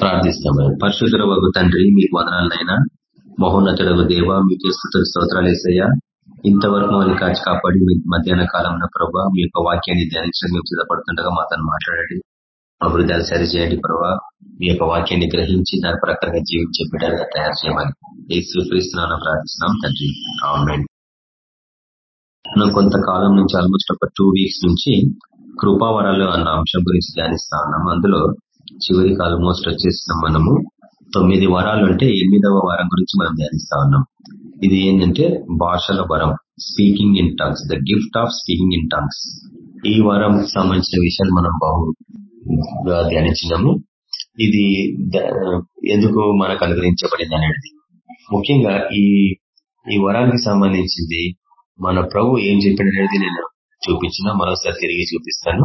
ప్రార్థిస్తామని పరిశుద్ధుల వరకు తండ్రి మీకు వదనాలనైనా మహోన్నతుడగు దేవ మీకు స్థుతులు స్తోత్రాలు వేసయ్యా ఇంతవరకు మమ్మల్ని కాచి కాపాడి మీ మధ్యాహ్న కాలంలో ప్రభావ మీ యొక్క వాక్యాన్ని ధ్యానించడం మేము సిద్ధపడుతుండగా మాతో మాట్లాడండి. మా హృదయాలు సరిచేయండి ప్రభావ మీ యొక్క వాక్యాన్ని గ్రహించి దాని ప్రకారంగా జీవించే బిడ్డగా తయారు చేయమని ఏ క్రీస్తున్నాను ప్రార్థిస్తున్నాం తండ్రి. మనం కొంతకాలం నుంచి ఆల్మోస్ట్ ఒక టూ వీక్స్ నుంచి కృపావరాలు అన్న అంశం గురించి ధ్యానిస్తా ఉన్నాం. అందులో చివరికి ఆల్మోస్ట్ వచ్చేసిన మనము తొమ్మిది వరాలు అంటే ఎనిమిదవ వారం గురించి మనం ధ్యానిస్తా ఉన్నాం. ఇది ఏంటంటే భాషల వరం speaking in tongues the gift of speaking in tongues ఈ వారం సంబంధించిన విషయాలు మనం బహుగా ధ్యానించినాము. ఇది ఎందుకు మనకు అనుగ్రహించబడింది అనేది. ముఖ్యంగా ఈ ఈ వరానికి సంబంధించింది మన ప్రభు ఏం చెప్పినది నేను చూపించిన మరోసారి తిరిగి చూపిస్తాను.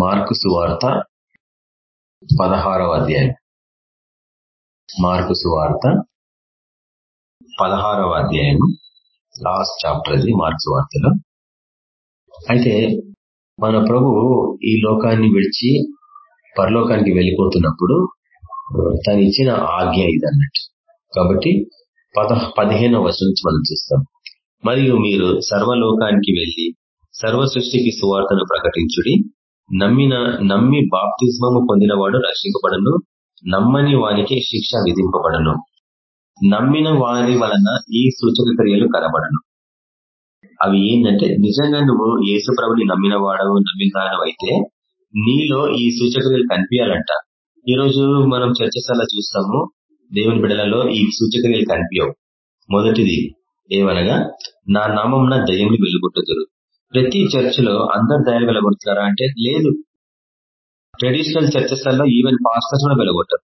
మార్కు సువార్త పదహారవ అధ్యాయం. మార్కు సువార్త పదహారవ అధ్యాయం లాస్ట్ చాప్టర్ అది మార్క్స్ వార్తలో. అయితే మన ప్రభు ఈ లోకాన్ని విడిచి పరలోకానికి వెళ్ళిపోతున్నప్పుడు తను ఇచ్చిన ఆజ్ఞ అన్నట్టు కాబట్టి పద పదిహేనవ వర్షం నుంచి మనం చూస్తాం. మరియు మీరు సర్వలోకానికి వెళ్ళి సర్వ సృష్టికి సువార్తను ప్రకటించుడి నమ్మిన నమ్మి బాప్తిస్మము పొందినవాడు రక్షింపబడను నమ్మని వానికి శిక్ష విధింపబడను. నమ్మిన వారి వలన ఈ సూచక క్రియలు కనబడను. అవి ఏంటంటే నిజంగా నువ్వు యేసు ప్రభుని నమ్మిన వాడవు నమ్మిన అయితే నీలో ఈ సూచక్రియలు కనిపించాలంట ఈ రోజు మనం చర్చశాల చూస్తాము దేవుని బిడలలో ఈ సూచక్రియలు కనిపించవు మొదటిది ఏమనగా నా నామం నా దయ్యంని వెలుగుట్టుదురు. ప్రతి చర్చిలో అందరు దయాలు వెలగొడుతున్నారా అంటే లేదు. ట్రెడిషనల్ చర్చెస్లలో ఈవెన్ పాస్టర్స్ కూడా వెలగొట్టారు.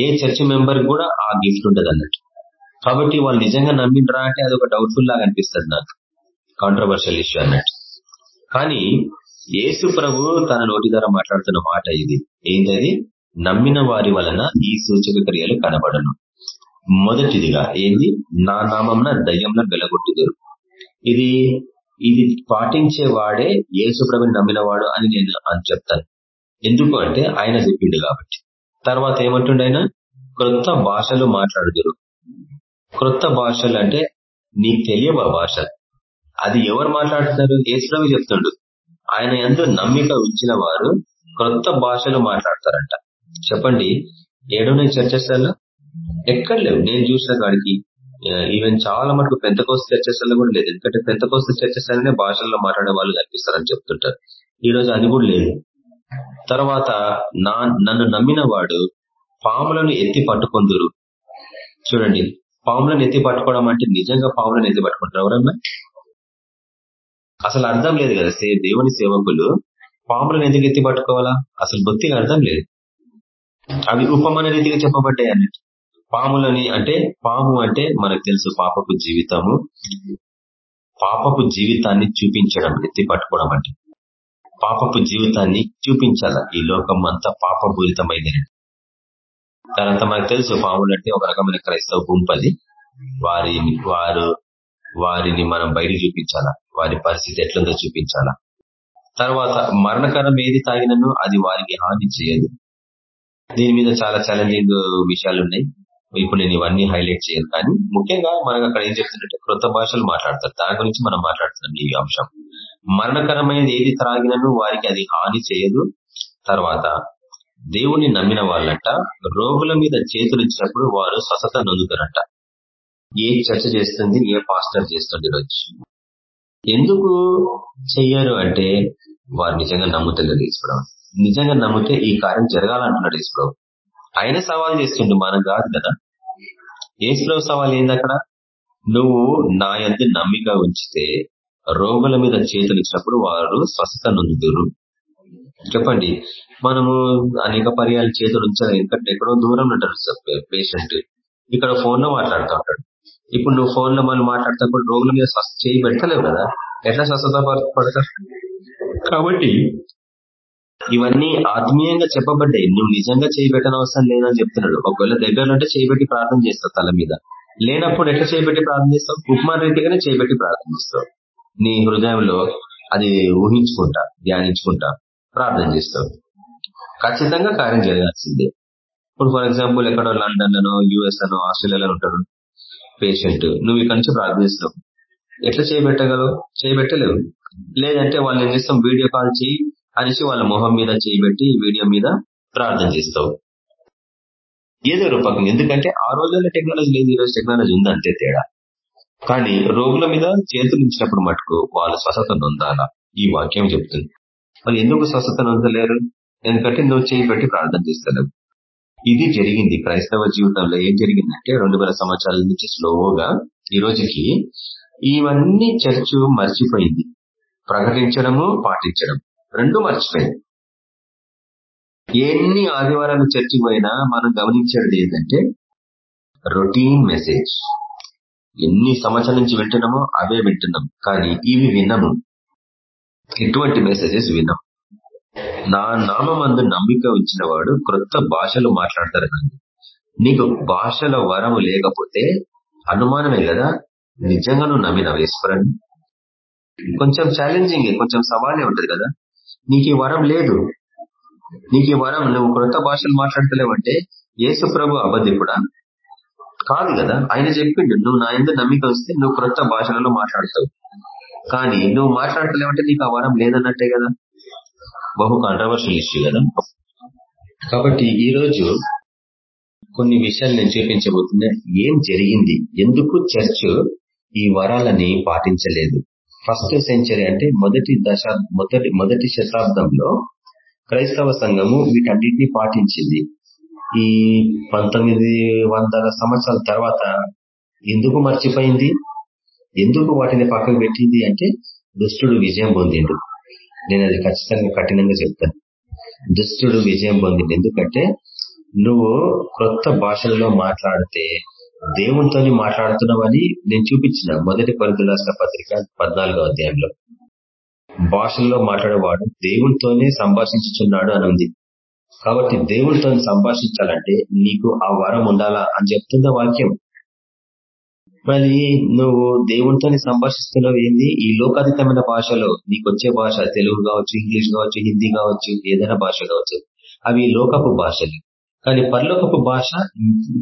ఏ చర్చ్ మెంబర్ కూడా ఆ గిఫ్ట్ ఉండదు అన్నట్టు. కాబట్టి వాళ్ళు నిజంగా నమ్మిండ్రా అంటే అది ఒక డౌట్ఫుల్ లాగా అనిపిస్తుంది నాకు. కాంట్రవర్షియల్ ఇష్యూ అన్నట్టు. కానీ యేసు ప్రభు తన నోటి ద్వారా మాట్లాడుతున్న మాట ఇది. ఏంటది? నమ్మిన వారి వలన ఈ సూచక క్రియలు కనబడను. మొదటిదిగా ఏంది? నా నామంన దయ్యంలో వెలగొట్టుదురు. ఇది ఇది పాటించే వాడే యేసుప్రభుని నమ్మినవాడు అని నేను అని చెప్తాను. ఎందుకు అంటే ఆయన చెప్పిండు కాబట్టి. తర్వాత ఏమంటుండ ఆయన? క్రొత్త భాషలు మాట్లాడుదురు. క్రొత్త భాషలు అంటే నీకు తెలియవు ఆ భాష? అది ఎవరు మాట్లాడుతున్నారు? యేసుప్రభు చెప్తుండు. ఆయన ఎందు నమ్మిక ఉంచిన వారు క్రొత్త భాషలు మాట్లాడతారంట. చెప్పండి. ఏడున్నాయి చర్చస్లలో ఎక్కడ లేవు. నేను చూసిన కాడికి. ఈవెన్ చాలా మటుకు పెంత కోస్త చర్చస్లలో కూడా లేదు. ఎందుకంటే పెంత కోస్త చర్చస్లనే భాషల్లో మాట్లాడే వాళ్ళు కనిపిస్తారని చెప్తుంటారు. ఈ రోజు అది కూడా లేదు. తర్వాత నా నన్ను నమ్మిన వాడు పాములను ఎత్తి పట్టుకుందరు. చూడండి పాములను ఎత్తి పట్టుకోవడం అంటే నిజంగా పాములను ఎత్తి పట్టుకుంటారు ఎవరన్నా? అసలు అర్థం లేదు కదా సే దేవుని సేవకులు పాములను ఎందుకు ఎత్తి పట్టుకోవాలా? అసలు బొత్తిగా అర్థం లేదు. అవి ఉపమాన రీతిగా చెప్పబడ్డాయి అన్నట్టు. పాములని అంటే పాము అంటే మనకు తెలుసు పాపపు జీవితము. పాపపు జీవితాన్ని చూపించడం ఎత్తి పట్టుకోవడం అంటే. పాపపు జీవితాన్ని చూపించాల ఈ లోకం అంతా పాపపూరితమైంది తర్వాత మనకు తెలుసు పాములు అంటే ఒక రకమైన క్రైస్తవ గుంపది వారి వారు వారిని మనం బయట చూపించాలా. వారి పరిస్థితి ఎట్లుందో చూపించాలా. తర్వాత మరణకరం ఏది తాగినను అది వారికి హాని చేయదు. దీని మీద చాలా ఛాలెంజింగ్ విషయాలు ఉన్నాయి ఇప్పుడు నేను ఇవన్నీ హైలైట్ చేయను. కానీ ముఖ్యంగా మనకు అక్కడ ఏం చెప్తుందంటే క్రొత్త భాషలు మాట్లాడతారు. దాని గురించి మనం మాట్లాడుతున్నాం ఈ అంశం. మరణకరమైనది ఏది త్రాగినను వారికి అది హాని చేయదు. తర్వాత దేవుణ్ణి నమ్మిన వాళ్ళంట రోగుల మీద చేతులు ఇచ్చినప్పుడు వారు స్వస్థత నొందుతారంట. ఏ చర్చ చేస్తుంది ఏ పాస్టర్ చేస్తుంది ఈరోజు? ఎందుకు చెయ్యరు అంటే వారు నిజంగా నమ్ముతలేదు ఈశ్వరం నిజంగా నమ్మితే ఈ కార్యం జరగాలంటున్నాడు ఈశ్వరం ఆయన సవాల్ చేస్తుండే మనం కాదు కదా. ఏసులో సవాల్ ఏంది అక్కడ నువ్వు నా ఎందు నమ్మిక ఉంచితే రోగుల మీద చేతులు ఇచ్చినప్పుడు వారు స్వస్థత నొందుతురు చెప్పండి. మనము అనేక పర్యాలు చేతులు ఉంచాలి. ఎందుకంటే ఎక్కడో దూరం ఉంటారు పేషెంట్. ఇక్కడ ఫోన్లో మాట్లాడుతూ ఉంటాడు. ఇప్పుడు నువ్వు ఫోన్లో మనం మాట్లాడుతున్నప్పుడు రోగుల మీద స్వస్థ చేయి పెడతలేవు కదా? ఎట్లా స్వస్థత పడతారు? కాబట్టి ఇవన్నీ ఆత్మీయంగా చెప్పబడ్డాయి. నువ్వు నిజంగా చేయబెట్టని అవసరం లేదని చెప్తున్నాడు. ఒకవేళ దగ్గర ఉంటే చేయబెట్టి ప్రార్థన చేస్తావు తల మీద. లేనప్పుడు ఎట్లా చేయబెట్టి ప్రార్థన చేస్తావు? ఉపమాన రీతిగానే చేయబెట్టి ప్రార్థన చేస్తావు. నీ హృదయంలో అది ఊహించుకుంటా ధ్యానించుకుంటా ప్రార్థన చేస్తావు. ఖచ్చితంగా కార్యం జరగాల్సిందే. ఇప్పుడు ఫర్ ఎగ్జాంపుల్ ఎక్కడో లండన్ అనో యూఎస్ అనో ఆస్ట్రేలియాలో ఉంటాడు పేషెంట్. నువ్వు ఇక్కడ నుంచి ప్రార్థిస్తావు ఎట్లా చేయబెట్టగలవు చేయబెట్టలేవు లేదంటే వాళ్ళు ఏం చేస్తాం? వీడియో కాల్ చేయి అనేసి వాళ్ళ మొహం మీద చేయబెట్టి వీడియో మీద ప్రార్థన చేస్తావు. ఏదో రూపకం. ఎందుకంటే ఆ రోజుల్లో టెక్నాలజీ లేదు ఈ రోజు టెక్నాలజీ ఉంది అంతే తేడా. కానీ రోగుల మీద చేతులు ఇచ్చినప్పుడు మటుకు వాళ్ళు స్వస్థత నొందాలా. ఈ వాక్యం చెప్తుంది. వాళ్ళు ఎందుకు స్వస్థత నొందలేరు? ఎందుకంటే నువ్వు చేయి పెట్టి ప్రార్థన చేస్తలేవు. ఇది జరిగింది క్రైస్తవ జీవితంలో. ఏం జరిగిందంటే రెండు వేల సంవత్సరాల నుంచి స్లోగా ఈ రోజుకి ఇవన్నీ చర్చ్ మర్చిపోయింది. ప్రకటించడము పాటించడం రెండు మర్చిపోయింది ఎన్ని ఆదివారాలు చర్చి పోయినా మనం గమనించేది ఏంటంటే రొటీన్ మెసేజ్. ఎన్ని సంవత్సరాల నుంచి వింటున్నామో అవే వింటున్నాం. కానీ ఇవి విన్నాము ఎటువంటి మెసేజెస్ విన్నాం నా నామందు నమ్మిక ఉంచిన వాడు క్రొత్త భాషలు మాట్లాడతారు నీకు భాషల వరము లేకపోతే అనుమానమే కదా? నిజంగా నువ్వు నమ్మిన ఈశ్వరాన్ని కొంచెం ఛాలెంజింగ్ కొంచెం సవాలే ఉంటది కదా? నీకు ఈ వరం లేదు. నీకు ఈ వరం నువ్వు క్రొత్త భాషలు మాట్లాడతలేవంటే యేసు ప్రభు అబద్ధికుడా? కాదు కదా ఆయన చెప్పిండు నువ్వు నా ఎందుకు నమ్మిక వస్తే నువ్వు క్రొత్త భాషలలో మాట్లాడతావు. కానీ నువ్వు మాట్లాడతలేవంటే నీకు ఆ వరం లేదన్నట్టే కదా? బహు కాంట్రవర్షియల్ ఇష్యూ కదా? కాబట్టి ఈ రోజు కొన్ని విషయాలు నేను చూపించబోతున్నా. ఏం జరిగింది? ఎందుకు చర్చ్ ఈ వరాలని పాటించలేదు? ఫస్ట్ సెంచరీ అంటే మొదటి దశ మొదటి మొదటి శతాబ్దంలో క్రైస్తవ సంఘము వీటన్నిటిని పాటించింది. ఈ పంతొమ్మిది వందల సంవత్సరాల తర్వాత ఎందుకు మర్చిపోయింది? ఎందుకు వాటిని పక్కకు పెట్టింది అంటే దుష్టుడు విజయం పొందిండు. నేను అది ఖచ్చితంగా కఠినంగా చెప్తాను. దుష్టుడు విజయం పొందిండు. ఎందుకంటే నువ్వు క్రొత్త భాషల్లో మాట్లాడితే దేవునితో మాట్లాడుతున్నావని నేను చూపించిన మొదటి పరిధి రాష్ట్ర పత్రిక పద్నాలుగో అధ్యాయంలో. భాషల్లో మాట్లాడేవాడు దేవునితోనే సంభాషించుచున్నాడు అని ఉంది. కాబట్టి దేవుడితో సంభాషించాలంటే నీకు ఆ వరం ఉండాలా అని చెప్తున్న వాక్యం. మరి నువ్వు దేవునితోనే సంభాషిస్తున్నావు ఏంది? ఈ లోకాతీతమైన భాషలో నీకు వచ్చే భాష తెలుగు కావచ్చు ఇంగ్లీష్ కావచ్చు హిందీ కావచ్చు ఏదైనా భాష కావచ్చు. అవి లోకపు భాషలు. కానీ పరలోకపు భాష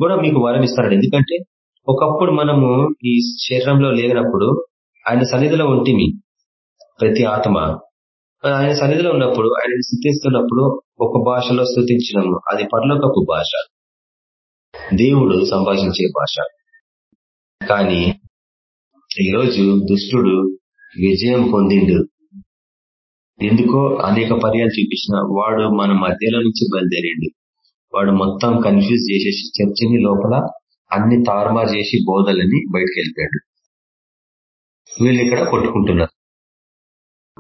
కూడా మీకు వరం ఇస్తారండి ఎందుకంటే ఒకప్పుడు మనము ఈ శరీరంలో లేనప్పుడు ఆయన సన్నిధిలో ఉంటిమి ప్రతి ఆత్మ. ఆయన సన్నిధిలో ఉన్నప్పుడు ఆయన స్థుతిస్తున్నప్పుడు ఒక భాషలో స్థుతించినము. అది పర్లోకపు భాష. దేవుడు సంభాషించే భాష. కానీ ఈరోజు దుష్టుడు విజయం పొందిండు. ఎందుకో అనేక పర్యాలు చూపించిన వాడు మన మధ్యలో నుంచి బయలుదేరిండు. వాడు మొత్తం కన్ఫ్యూజ్ చేసేసి చర్చిని లోపల అన్ని తారుమారు చేసి బోధలని బయటకు వెళ్ళిపోయాడు వీళ్ళు ఇక్కడ కొట్టుకుంటున్నారు.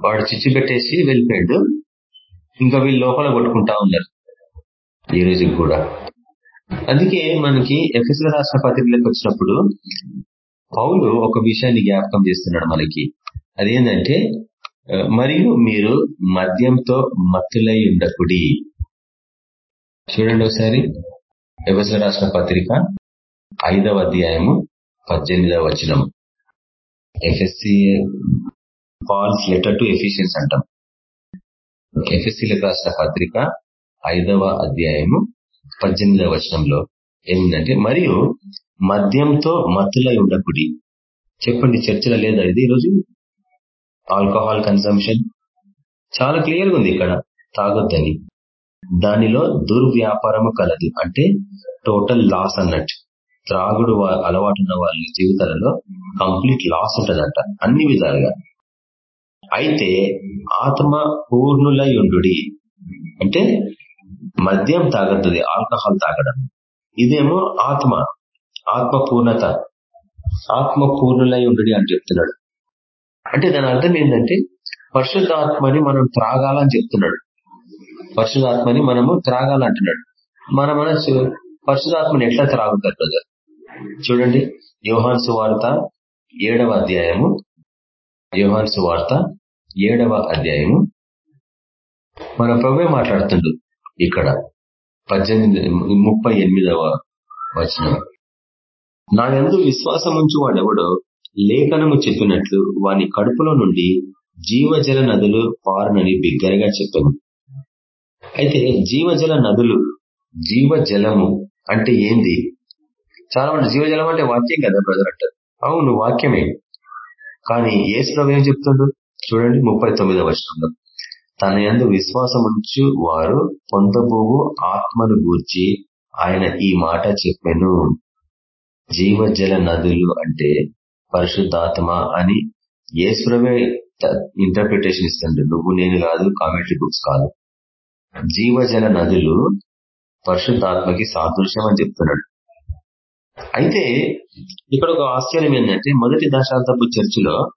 వాడు చిచ్చు పెట్టేసి వెళ్ళిపోయాడు. ఇంకా వీళ్ళు లోపల కొట్టుకుంటా ఉన్నారు. ఈ రోజుకి కూడా. అందుకే మనకి ఎఫ్ఎస్ల రాష్ట్ర పత్రికలకు వచ్చినప్పుడు పౌలు ఒక విషయాన్ని జ్ఞాపకం చేస్తున్నాడు మనకి. అదేంటంటే మరియు మీరు మద్యంతో మత్తులై ఉండకుడి చూడండి ఒకసారి. ఎఫ్ఎస్ల రాష్ట్ర పత్రిక ఐదవ అధ్యాయము పద్దెనిమిదవ వచనం. Ephesians Paul's letter to Ephesians అంటాం. ఎఫ్ఎస్సీలకు రాసిన పత్రిక ఐదవ అధ్యాయము పద్దెనిమిదవ వచనంలో ఏంటంటే మరియు మద్యంతో మత్తులై ఉండకుడి. చెప్పండి చర్చలో లేదా ఇది ఈరోజు? Alcohol consumption. చాలా క్లియర్గా ఉంది ఇక్కడ. తాగొద్దని. దానిలో దుర్వ్యాపారము కలదు. అంటే టోటల్ లాస్ అన్నట్టు. త్రాగుడు అలవాటున్న వాళ్ళ జీవితాలలో కంప్లీట్ లాస్ ఉంటుందంట. అన్ని విధాలుగా. అయితే ఆత్మ పూర్ణులయుండు అంటే మద్యం తాగద్దు ఆల్కహాల్ తాగడం. ఇదేమో ఆత్మ. ఆత్మ పూర్ణత. ఆత్మ పూర్ణులయుండు అని చెప్తున్నాడు. అంటే దాని అర్థం ఏంటంటే పరిశుద్ధాత్మని మనం త్రాగాలని చెప్తున్నాడు. పరిశుధాత్మని మనము త్రాగాలంటున్నాడు మన మనసు పరిశుధాత్మని ఎట్లా త్రాగుతారు బ్రదర్? చూడండి యోహాన్సు వార్త ఏడవ అధ్యాయము. యోహాన్సు వార్త ఏడవ అధ్యాయము. మన ప్రభే మాట్లాడుతుండు ఇక్కడ. పద్దెనిమిది ముప్పై ఎనిమిదవ వచనం. నా ఎందు విశ్వాసం ఉంచు వాడెవడో లేఖనము చెప్పినట్లు వాని కడుపులో నుండి జీవజల నదులు పారునని బిగ్గరగా చెప్పాను. అయితే జీవజల నదులు జీవజలము అంటే ఏంది? చాలా మంది జీవజలం అంటే వాక్యం కదా బ్రదర్ అంటారు. అవును వాక్యమే. కానీ ఏసులో ఏం చెప్తుండ్రు చూడండి ముప్పై తొమ్మిదవ వర్షంలో తన ఎందు విశ్వాసం ఉంచు వారు పొందబోవు ఆత్మను గూర్చి ఆయన ఈ మాట చెప్పాను. జీవజల నదులు అంటే పరిశుద్ధాత్మ అని ఏసుప్రవే ఇంటర్ప్రిటేషన్ ఇస్తుంది నువ్వు నేను కాదు కామెంటరీ బుక్స్ కాదు. జీవజల నదులు పరిశుద్ధాత్మకి సాదృశ్యం అని చెప్తున్నాడు. అయితే ఇక్కడ ఒక ఆశ్చర్యం ఏంటంటే మొదటి దశాబ్దపు చర్చిలో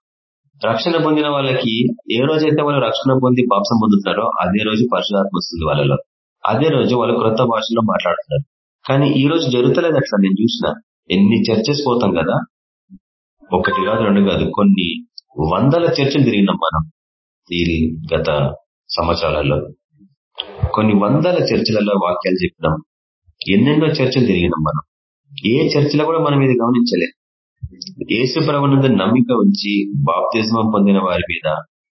రక్షణ పొందిన వాళ్ళకి ఏ రోజైతే వాళ్ళు రక్షణ పొంది బాప్సం పొందుతారో అదే రోజు పరిశుధాత్మ వస్తుంది వాళ్ళలో. అదే రోజు వాళ్ళు క్రొత్త భాషలో మాట్లాడుతున్నారు. కానీ ఈ రోజు జరుగుతలేదు అట్లా. నేను చూసిన ఎన్ని చర్చెస్ పోతాం కదా. ఒకటి కాదు రెండు కాదు కొన్ని వందల చర్చలు తిరిగినాం మనం ఈ గత సంవత్సరాలలో. కొన్ని వందల చర్చలలో వాక్యాలు చెప్పినాం. ఎన్నెన్నో చర్చలు తిరిగినాం మనం. ఏ చర్చలో కూడా మనం ఇది గమనించలేం యేసు ప్రభునందు నమ్మిక ఉంచి బాప్తిజమం పొందిన వారి మీద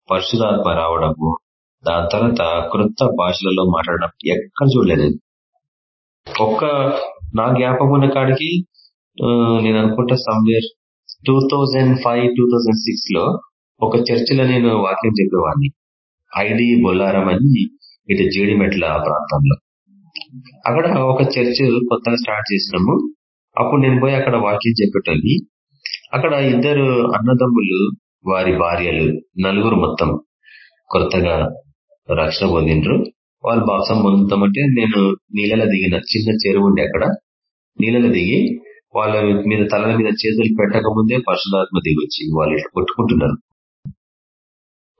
పరశురాత్మ రావడము దాని తర్వాత కృత భాషలలో మాట్లాడడం ఎక్కడ చూడలేదు. ఒక్క నా జ్ఞాపకం ఉన్న కాడికి నేను అనుకుంటా somewhere two thousand five two thousand సిక్స్లో ఒక చర్చిలో నేను వాక్యం చెప్పేవాడిని. ఐడి బొల్లారం అని ఇటు జీడిమెట్ల ప్రాంతంలో. అక్కడ ఒక చర్చ్ కొత్తగా స్టార్ట్ చేసినాము. అప్పుడు నేను పోయి అక్కడ వాక్యం చెప్పేటోని అక్కడ ఇద్దరు అన్నదమ్ములు వారి భార్యలు నలుగురు మొత్తం కొత్తగా రక్షణ పొందిండ్రు. వాళ్ళు బాప్సం పొందుతామంటే నేను నీళ్ళలో దిగిన చిన్న చెరువు ఉండే అక్కడ. నీళ్ళలో దిగి వాళ్ళ మీద తలల మీద చేతులు పెట్టక ముందే పరిశుధాత్మ దిగి వచ్చి వాళ్ళు ఇట్లా కొట్టుకుంటున్నారు.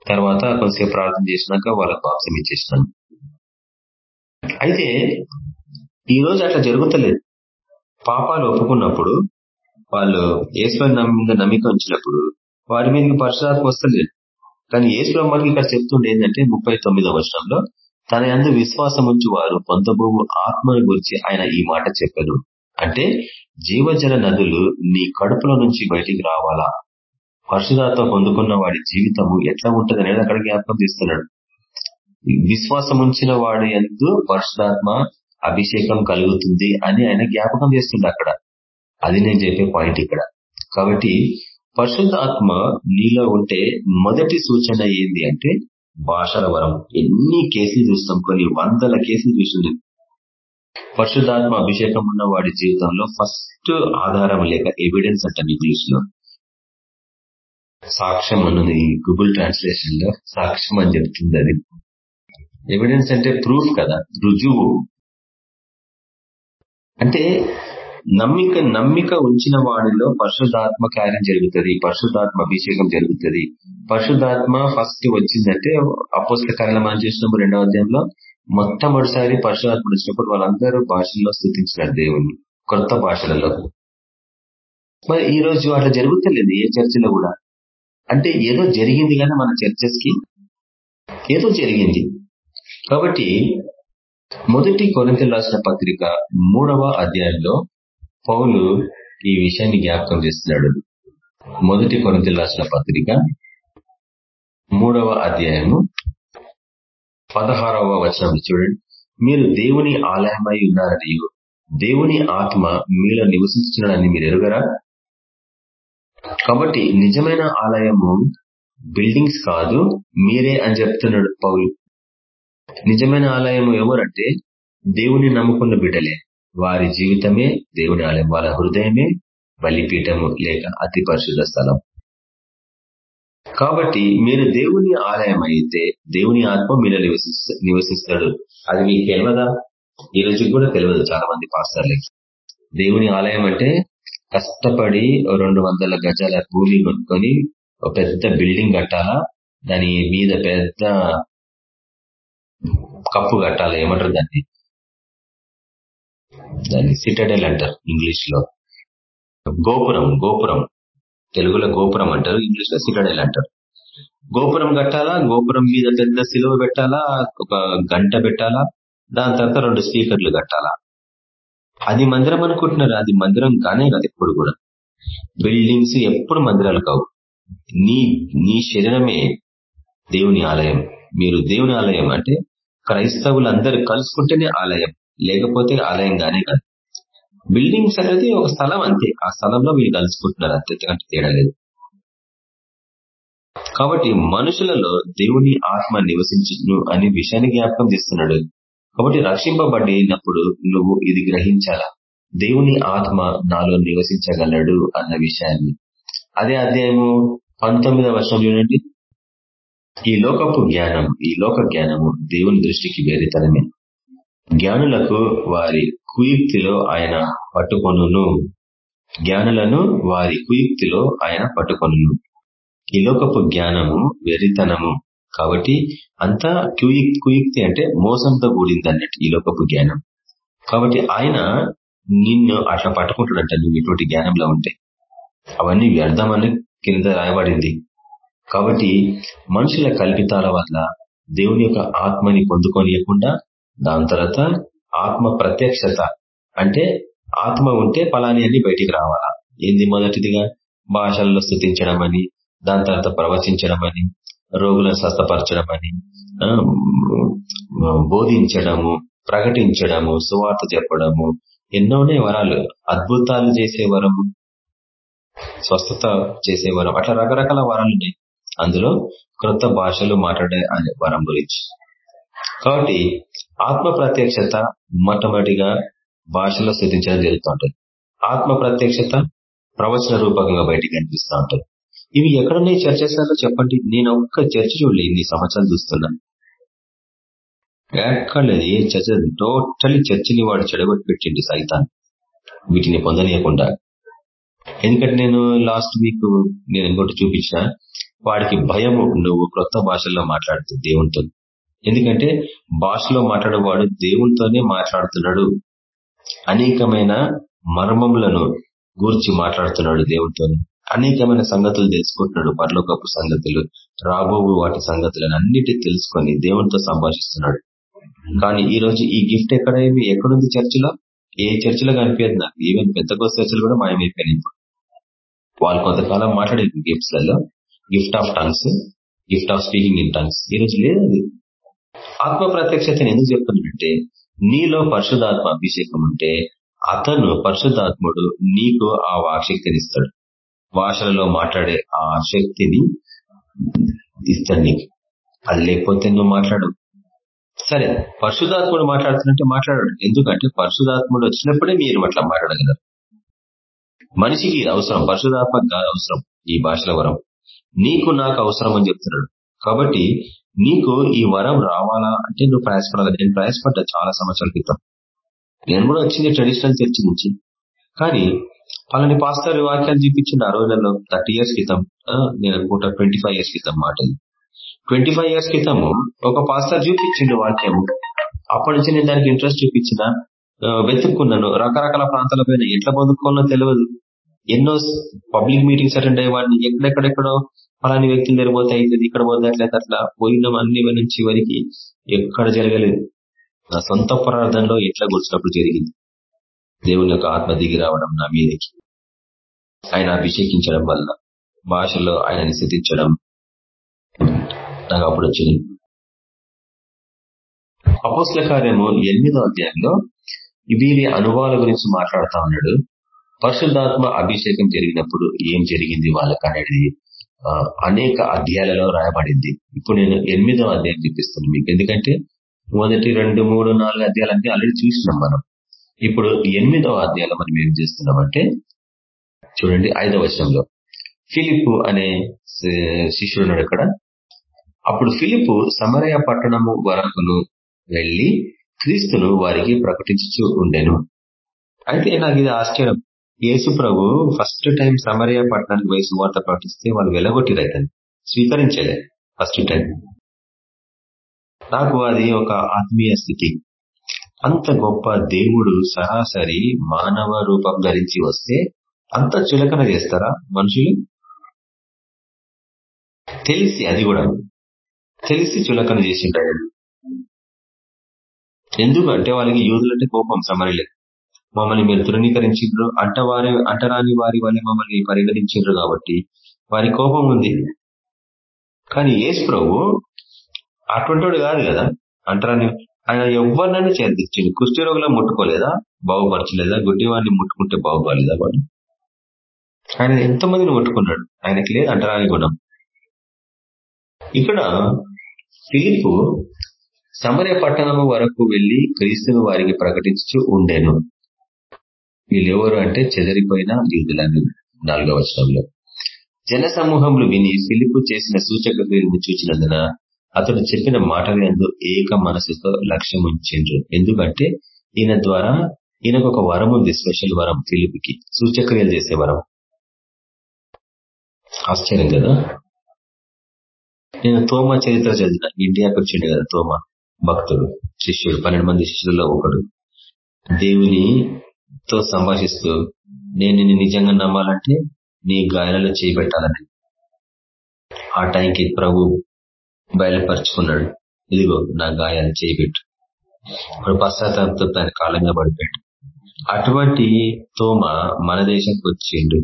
తర్వాత కొంతసేపు ప్రార్థన చేసినాక వాళ్ళకి బాప్సం ఇచ్చేసినాను అయితే ఈ రోజు అట్లా జరుగుతలేదు. పాపాలు ఒప్పుకున్నప్పుడు వాళ్ళు ఏసులో మీద నమ్మిక ఉంచినప్పుడు వారి మీదకి పరశురాత్మ వస్తలేదు. కానీ ఏసులో మనకి ఇక్కడ చెప్తుండే ఏంటంటే ముప్పై తొమ్మిదో వర్షంలో తన అందు విశ్వాసం ఉంచి వారు పొందబోవు ఆత్మను గురించి ఆయన ఈ మాట చెప్పారు అంటే జీవజల నదులు నీ కడుపులో నుంచి బయటికి రావాలా? పరశురాత్మ పొందుకున్న వాడి జీవితము ఎట్లా ఉంటుంది అనేది అక్కడ జ్ఞాపకం చేస్తున్నాడు. విశ్వాసముంచిన ఉంచిన వాడి ఎందు పరిశుధాత్మ అభిషేకం కలుగుతుంది అని ఆయన జ్ఞాపకం చేస్తుంది అక్కడ. అది నేను చెప్పే పాయింట్ ఇక్కడ. కాబట్టి పరిశుద్ధాత్మ నీలో ఉంటే మొదటి సూచన ఏంది అంటే భాషల వరం. ఎన్ని కేసులు చూస్తాం? కొన్ని వందల కేసులు చూసింది పరిశుద్ధాత్మ అభిషేకం ఉన్న వాడి జీవితంలో ఫస్ట్ ఆధారం లేక ఎవిడెన్స్ అంట ఇంగ్లీష్లో సాక్ష్యం అన్నది గూగుల్ ట్రాన్స్లేషన్లో. సాక్ష్యం అని చెప్తుంది అది. ఎవిడెన్స్ అంటే ప్రూఫ్ కదా రుజువు. అంటే నమ్మిక నమ్మిక ఉంచిన వాడిలో పరిశుద్ధాత్మ కార్యం జరుగుతుంది పరిశుద్ధాత్మ అభిషేకం జరుగుతుంది. పరిశుద్ధాత్మ ఫస్ట్ వచ్చిందంటే అపోస్ల కార్యాలు మనం చేసినప్పుడు రెండవ అధ్యాయంలో. మొట్టమొదటిసారి పరిశుధాత్మ వచ్చినప్పుడు వాళ్ళందరూ భాషల్లో స్థుతించినారు దేవుణ్ణి కొత్త భాషలలో. మరి ఈ రోజు అట్లా జరుగుతలేదు ఏ చర్చలో కూడా. అంటే ఏదో జరిగింది కానీ మన చర్చస్కి ఏదో జరిగింది. కాబట్టి మొదటి కొరింతలు రాసిన పత్రిక మూడవ అధ్యాయంలో పౌలు ఈ విషయాన్ని జ్ఞాపకం చేస్తున్నాడు. మొదటి కొరింతలు రాసిన పత్రిక మూడవ అధ్యాయము పదహారవ వచనం చూడండి. మీరు దేవుని ఆలయమై ఉన్నారని దేవుని ఆత్మ మీలో నివసించున్నాడని మీరు ఎరుగరా? కాబట్టి నిజమైన ఆలయము బిల్డింగ్స్ కాదు మీరే అని చెప్తున్నాడు పౌలు. నిజమైన ఆలయము ఎవరంటే దేవుని నమ్ముకున్న బిడ్డలే. వారి జీవితమే దేవుని ఆలయం వాళ్ళ హృదయమే బలిపీఠము లేక అతి పరిశుద్ధ స్థలం. కాబట్టి మీరు దేవుని ఆలయం అయితే దేవుని ఆత్మ మీలో నివసిస్తాడు. అది మీకు తెలియదా? ఈ రోజు కూడా తెలియదు చాలా మంది పాస్టర్లకి దేవుని ఆలయం అంటే కష్టపడి రెండు వందల గజాల భూమి కొనుక్కొని ఒక పెద్ద బిల్డింగ్ కట్టాలా? దాని మీద పెద్ద కప్పు కట్టాలి ఏమంటారు దాన్ని? దాన్ని సిటడెల్ అంటారు ఇంగ్లీష్లో గోపురం గోపురం. తెలుగులో గోపురం అంటారు ఇంగ్లీష్లో సిటడెల్ అంటారు. గోపురం కట్టాలా? గోపురం మీద పెద్ద సిలువ పెట్టాలా? ఒక గంట పెట్టాలా? దాని తర్వాత రెండు స్పీకర్లు కట్టాలా? అది మందిరం అనుకుంటున్నారు? అది మందిరం కానే కాదు ఎప్పుడు కూడా. బిల్డింగ్స్ ఎప్పుడు మందిరాలు కావు. నీ నీ శరీరమే దేవుని ఆలయం. మీరు దేవుని ఆలయం అంటే క్రైస్తవులందరూ కలుసుకుంటేనే ఆలయం లేకపోతే ఆలయం కానీ కాదు. బిల్డింగ్స్ అనేది ఒక స్థలం అంతే. ఆ స్థలంలో వీళ్ళు కలుసుకుంటున్నారు అంతేకంటే తేడా లేదు. కాబట్టి మనుషులలో దేవుని ఆత్మ నివసించును అనే విషయాన్ని జ్ఞాపకం చేస్తున్నాడు. కాబట్టి రక్షింపబడినప్పుడు నువ్వు ఇది గ్రహించాలా? దేవుని ఆత్మ నాలో నివసించగలడు అన్న విషయాన్ని. అదే అధ్యాయము పంతొమ్మిదవ వర్షం చూడండి. ఈ లోకపు జ్ఞానం ఈ లోక జ్ఞానము దేవుని దృష్టికి వేరేతనమే. జ్ఞానులకు వారి కుయుక్తిలో ఆయన పట్టుకొను జ్ఞానులను వారి కుయుక్తిలో ఆయన పట్టుకొను ఈ లోకపు జ్ఞానము వెరితనము. కాబట్టి అంతా కుయుక్తి అంటే మోసంతో కూడింది అన్నట్టు ఈ లోకపు జ్ఞానం. కాబట్టి ఆయన నిన్ను అట్లా పట్టుకుంటాడంట నువ్వు ఇటువంటి జ్ఞానంలో ఉంటే. అవన్నీ వ్యర్థమని కింద రాయబడింది. కాబట్టి మనుషుల కల్పితాల వల్ల దేవుని యొక్క ఆత్మని పొందుకోనియకుండా దాని తర్వాత ఆత్మ ప్రత్యక్షత అంటే ఆత్మ ఉంటే ఫలాని అన్ని బయటికి రావాలా? ఏంది మొదటిదిగా? భాషల్లో స్థుతించడం అని దాని తర్వాత ప్రవచించడం అని రోగులను స్వస్థపరచడం అని బోధించడము ప్రకటించడము సువార్త చెప్పడము ఎన్నోనే వరాలు. అద్భుతాలు చేసే వరము స్వస్థత చేసే వరం. అట్లా రకరకాల వరాలు ఉన్నాయి అందులో క్రొత్త భాషలు మాట్లాడే అనే వరం గురించి. కాబట్టి ఆత్మ ప్రత్యక్షత మొట్టమొదటిగా భాషలో స్థుతించడం జరుగుతూ ఉంటుంది ఆత్మ ప్రత్యక్షత ప్రవచన రూపకంగా బయటికి కనిపిస్తూ ఉంటుంది. ఇవి ఎక్కడున్నాయి చర్చసాలో చెప్పండి. నేను ఒక్క చర్చ చూడలే ఇన్ని సంవత్సరాలు చూస్తున్నా. ఎక్కడలేదు ఏ చర్చ టోటలీ చర్చిని వాడు చెడగొట్టి పెట్టింది సైతాన్. వీటిని పొందనీయకుండా. ఎందుకంటే నేను లాస్ట్ వీక్ నేను ఇంకోటి చూపించిన వాడికి భయం నువ్వు క్రొత్త భాషల్లో మాట్లాడుతూ దేవునితో. ఎందుకంటే భాషలో మాట్లాడేవాడు దేవునితోనే మాట్లాడుతున్నాడు. అనేకమైన మర్మములను గూర్చి మాట్లాడుతున్నాడు దేవునితో అనేకమైన సంగతులు తెలుసుకుంటున్నాడు పర్లోకపు సంగతులు రాబోవు వాటి సంగతులను అన్నిటి తెలుసుకొని దేవునితో సంభాషిస్తున్నాడు. కానీ ఈ రోజు ఈ గిఫ్ట్ ఎక్కడ ఎక్కడుంది చర్చిలో? ఏ చర్చిలో కనిపించదు నాకు. ఈవెన్ పెద్ద కోస చర్చలు కూడా మాయమైపోయినాయి. వాళ్ళు కొంతకాలం మాట్లాడేది గిఫ్ట్స్లలో gift of tongues gift of speaking in tongues ఈ రోజు లేదు అది. ఆత్మ ప్రత్యక్షతను ఎందుకు చెప్తున్నానంటే నీలో పరిశుధాత్మ అభిషేకం ఉంటే అతను పరిశుధాత్ముడు నీకు ఆ వాక్శక్తినిస్తాడు. భాషలలో మాట్లాడే ఆ శక్తిని ఇస్తాడు నీకు. అది లేకపోతే నువ్వు మాట్లాడు సరే పరిశుధాత్ముడు మాట్లాడుతున్నట్టే మాట్లాడాడు. ఎందుకంటే పరిశుధాత్ముడు వచ్చినప్పుడే మీరు అట్లా మాట్లాడగలరు. మనిషికి అవసరం పరిశుధాత్మ అవసరం ఈ భాషల వరం. నీకు నాకు అవసరం అని చెప్తున్నాడు. కాబట్టి నీకు ఈ వరం రావాలా అంటే నువ్వు ప్రయాసపడాలి. నేను ప్రయాసపడ్డా చాలా సంవత్సరాల క్రితం. నేను కూడా వచ్చింది ట్రెడిషనల్ చర్చ్ నుంచి. కానీ పలాని పాస్తారు వాక్యాలు చూపించింది ఆ రోజుల్లో థర్టీ ఇయర్స్ క్రితం. నేను అనుకుంటా ట్వంటీ ఫైవ్ ఇయర్స్ క్రితం మాటలు ట్వంటీ ఇయర్స్ క్రితం ఒక పాస్టర్ చూపించిండు వాక్యము. అప్పటి నుంచి నేను దానికి ఇంట్రెస్ట్ చూపించిన వెతుక్కున్నాను. రకరకాల ప్రాంతాల పైన ఎట్లా పొందుకోవాలో తెలియదు. ఎన్నో పబ్లిక్ మీటింగ్స్ అటెండ్ అయ్యేవాడిని ఎక్కడెక్కడెక్కడో ఫలాని వ్యక్తులు తెరిపోతే అవుతుంది ఇక్కడ పోతే అట్లయితే అట్లా పోయినాం అన్ని నుంచి వరకు ఎక్కడ జరగలేదు. నా సొంత ప్రార్థనలో ఎట్లా కూర్చున్నప్పుడు జరిగింది? దేవుని యొక్క ఆత్మ దిగి రావడం నా మీదకి. ఆయన అభిషేకించడం వల్ల భాషలో ఆయనని సిద్ధించడం నాకు అప్పుడు వచ్చింది. అపోస్ల కార్యము ఎనిమిదో అధ్యాయంలో వీరి అనుభవాల గురించి మాట్లాడుతా ఉన్నాడు. పరిశుద్ధాత్మ అభిషేకం జరిగినప్పుడు ఏం జరిగింది వాళ్ళకి అనేది అనేక అధ్యాయాలలో రాయబడింది. ఇప్పుడు నేను ఎనిమిదో అధ్యాయం చూపిస్తాను మీకు. ఎందుకంటే మొదటి రెండు మూడు నాలుగు అధ్యాయాలంటే ఆల్రెడీ చూసినాం మనం. ఇప్పుడు ఎనిమిదవ అధ్యాయంలో మనం ఏం చేస్తున్నామంటే చూడండి ఐదవ వర్షంలో ఫిలిప్ అనే శిష్యుడున్నాడు ఇక్కడ అప్పుడు ఫిలిప్ సమరయ పట్టణము వరకును వెళ్ళి క్రీస్తును వారికి ప్రకటించు ఉండెను. అయితే నాకు ఇది ఆశ్చర్యం. యేసు ప్రభు ఫస్ట్ టైం సమరయ పట్టణానికి వయసు వార్త ప్రకటిస్తే వాళ్ళు వెలగొట్టి రైతని స్వీకరించలే ఫస్ట్ టైం. నాకు అది ఒక ఆత్మీయ స్థితి. అంత గొప్ప దేవుడు సరాసరి మానవ రూపం ధరించి వస్తే అంత చులకన చేస్తారా మనుషులు? తెలిసి అది కూడా. తెలిసి చులకన చేసింటాడు ఎందుకంటే వాళ్ళకి యూదులంటే కోపం సమరలేదు మమ్మల్ని మీరు తృణీకరించారు అంటవారి అంటరాని వారి వల్ల మమ్మల్ని పరిగణించారు కాబట్టి వారి కోపం ఉంది. కానీ యేసు ప్రభు అటువంటి కాదు కదా. అంటరాని ఆయన ఎవరినైనా చేర్చింది కుష్టి రోగులో ముట్టుకోలేదా? బాగుపరచలేదా? గుడ్డివాడిని ముట్టుకుంటే బాగుపడలేదా వాడు? ఆయన ఎంతమందిని ముట్టుకున్నాడు? ఆయనకి లేదు అంటరాని గుణం. ఇక్కడ ఫిలిపు సమరయ పట్టణము వరకు వెళ్ళి క్రీస్తును వారికి ప్రకటించు ఉండేను. వీళ్ళెవరు అంటే చెదరిపోయిన యూదులని నాలుగవ వచనంలో. జన సమూహములు విని ఫిలిపు చేసిన సూచక క్రియలను చూచినందున అతడు చెప్పిన మాటలు ఎందు ఏక మనసుతో లక్ష్యం ఉంచిండ్రు. ఎందుకంటే ఈయన ద్వారా ఈయనకు ఒక వరం ఉంది స్పెషల్ వరం ఫిలిప్కి. సూచక్రియలు చేసే వరం. ఆశ్చర్యం కదా? నేను తోమ చరిత్ర చదివిన ఇండియాకి వచ్చిండు కదా తోమ భక్తుడు శిష్యుడు పన్నెండు మంది శిష్యులలో ఒకడు. దేవుని తో సంభాషిస్తూ నేను నిన్ను నిజంగా నమ్మాలంటే నీ గాయాలలో చేపెట్టాలని ఆ టైంకి ప్రభు బయలుపరుచుకున్నాడు. ఇదిగో నా గాయాలు చేపెట్టు ఇప్పుడు పశ్చాత్తాపంతో తన కాలంగా పడిపోయాడు. అటువంటి తోమ మన దేశంకి వచ్చిండు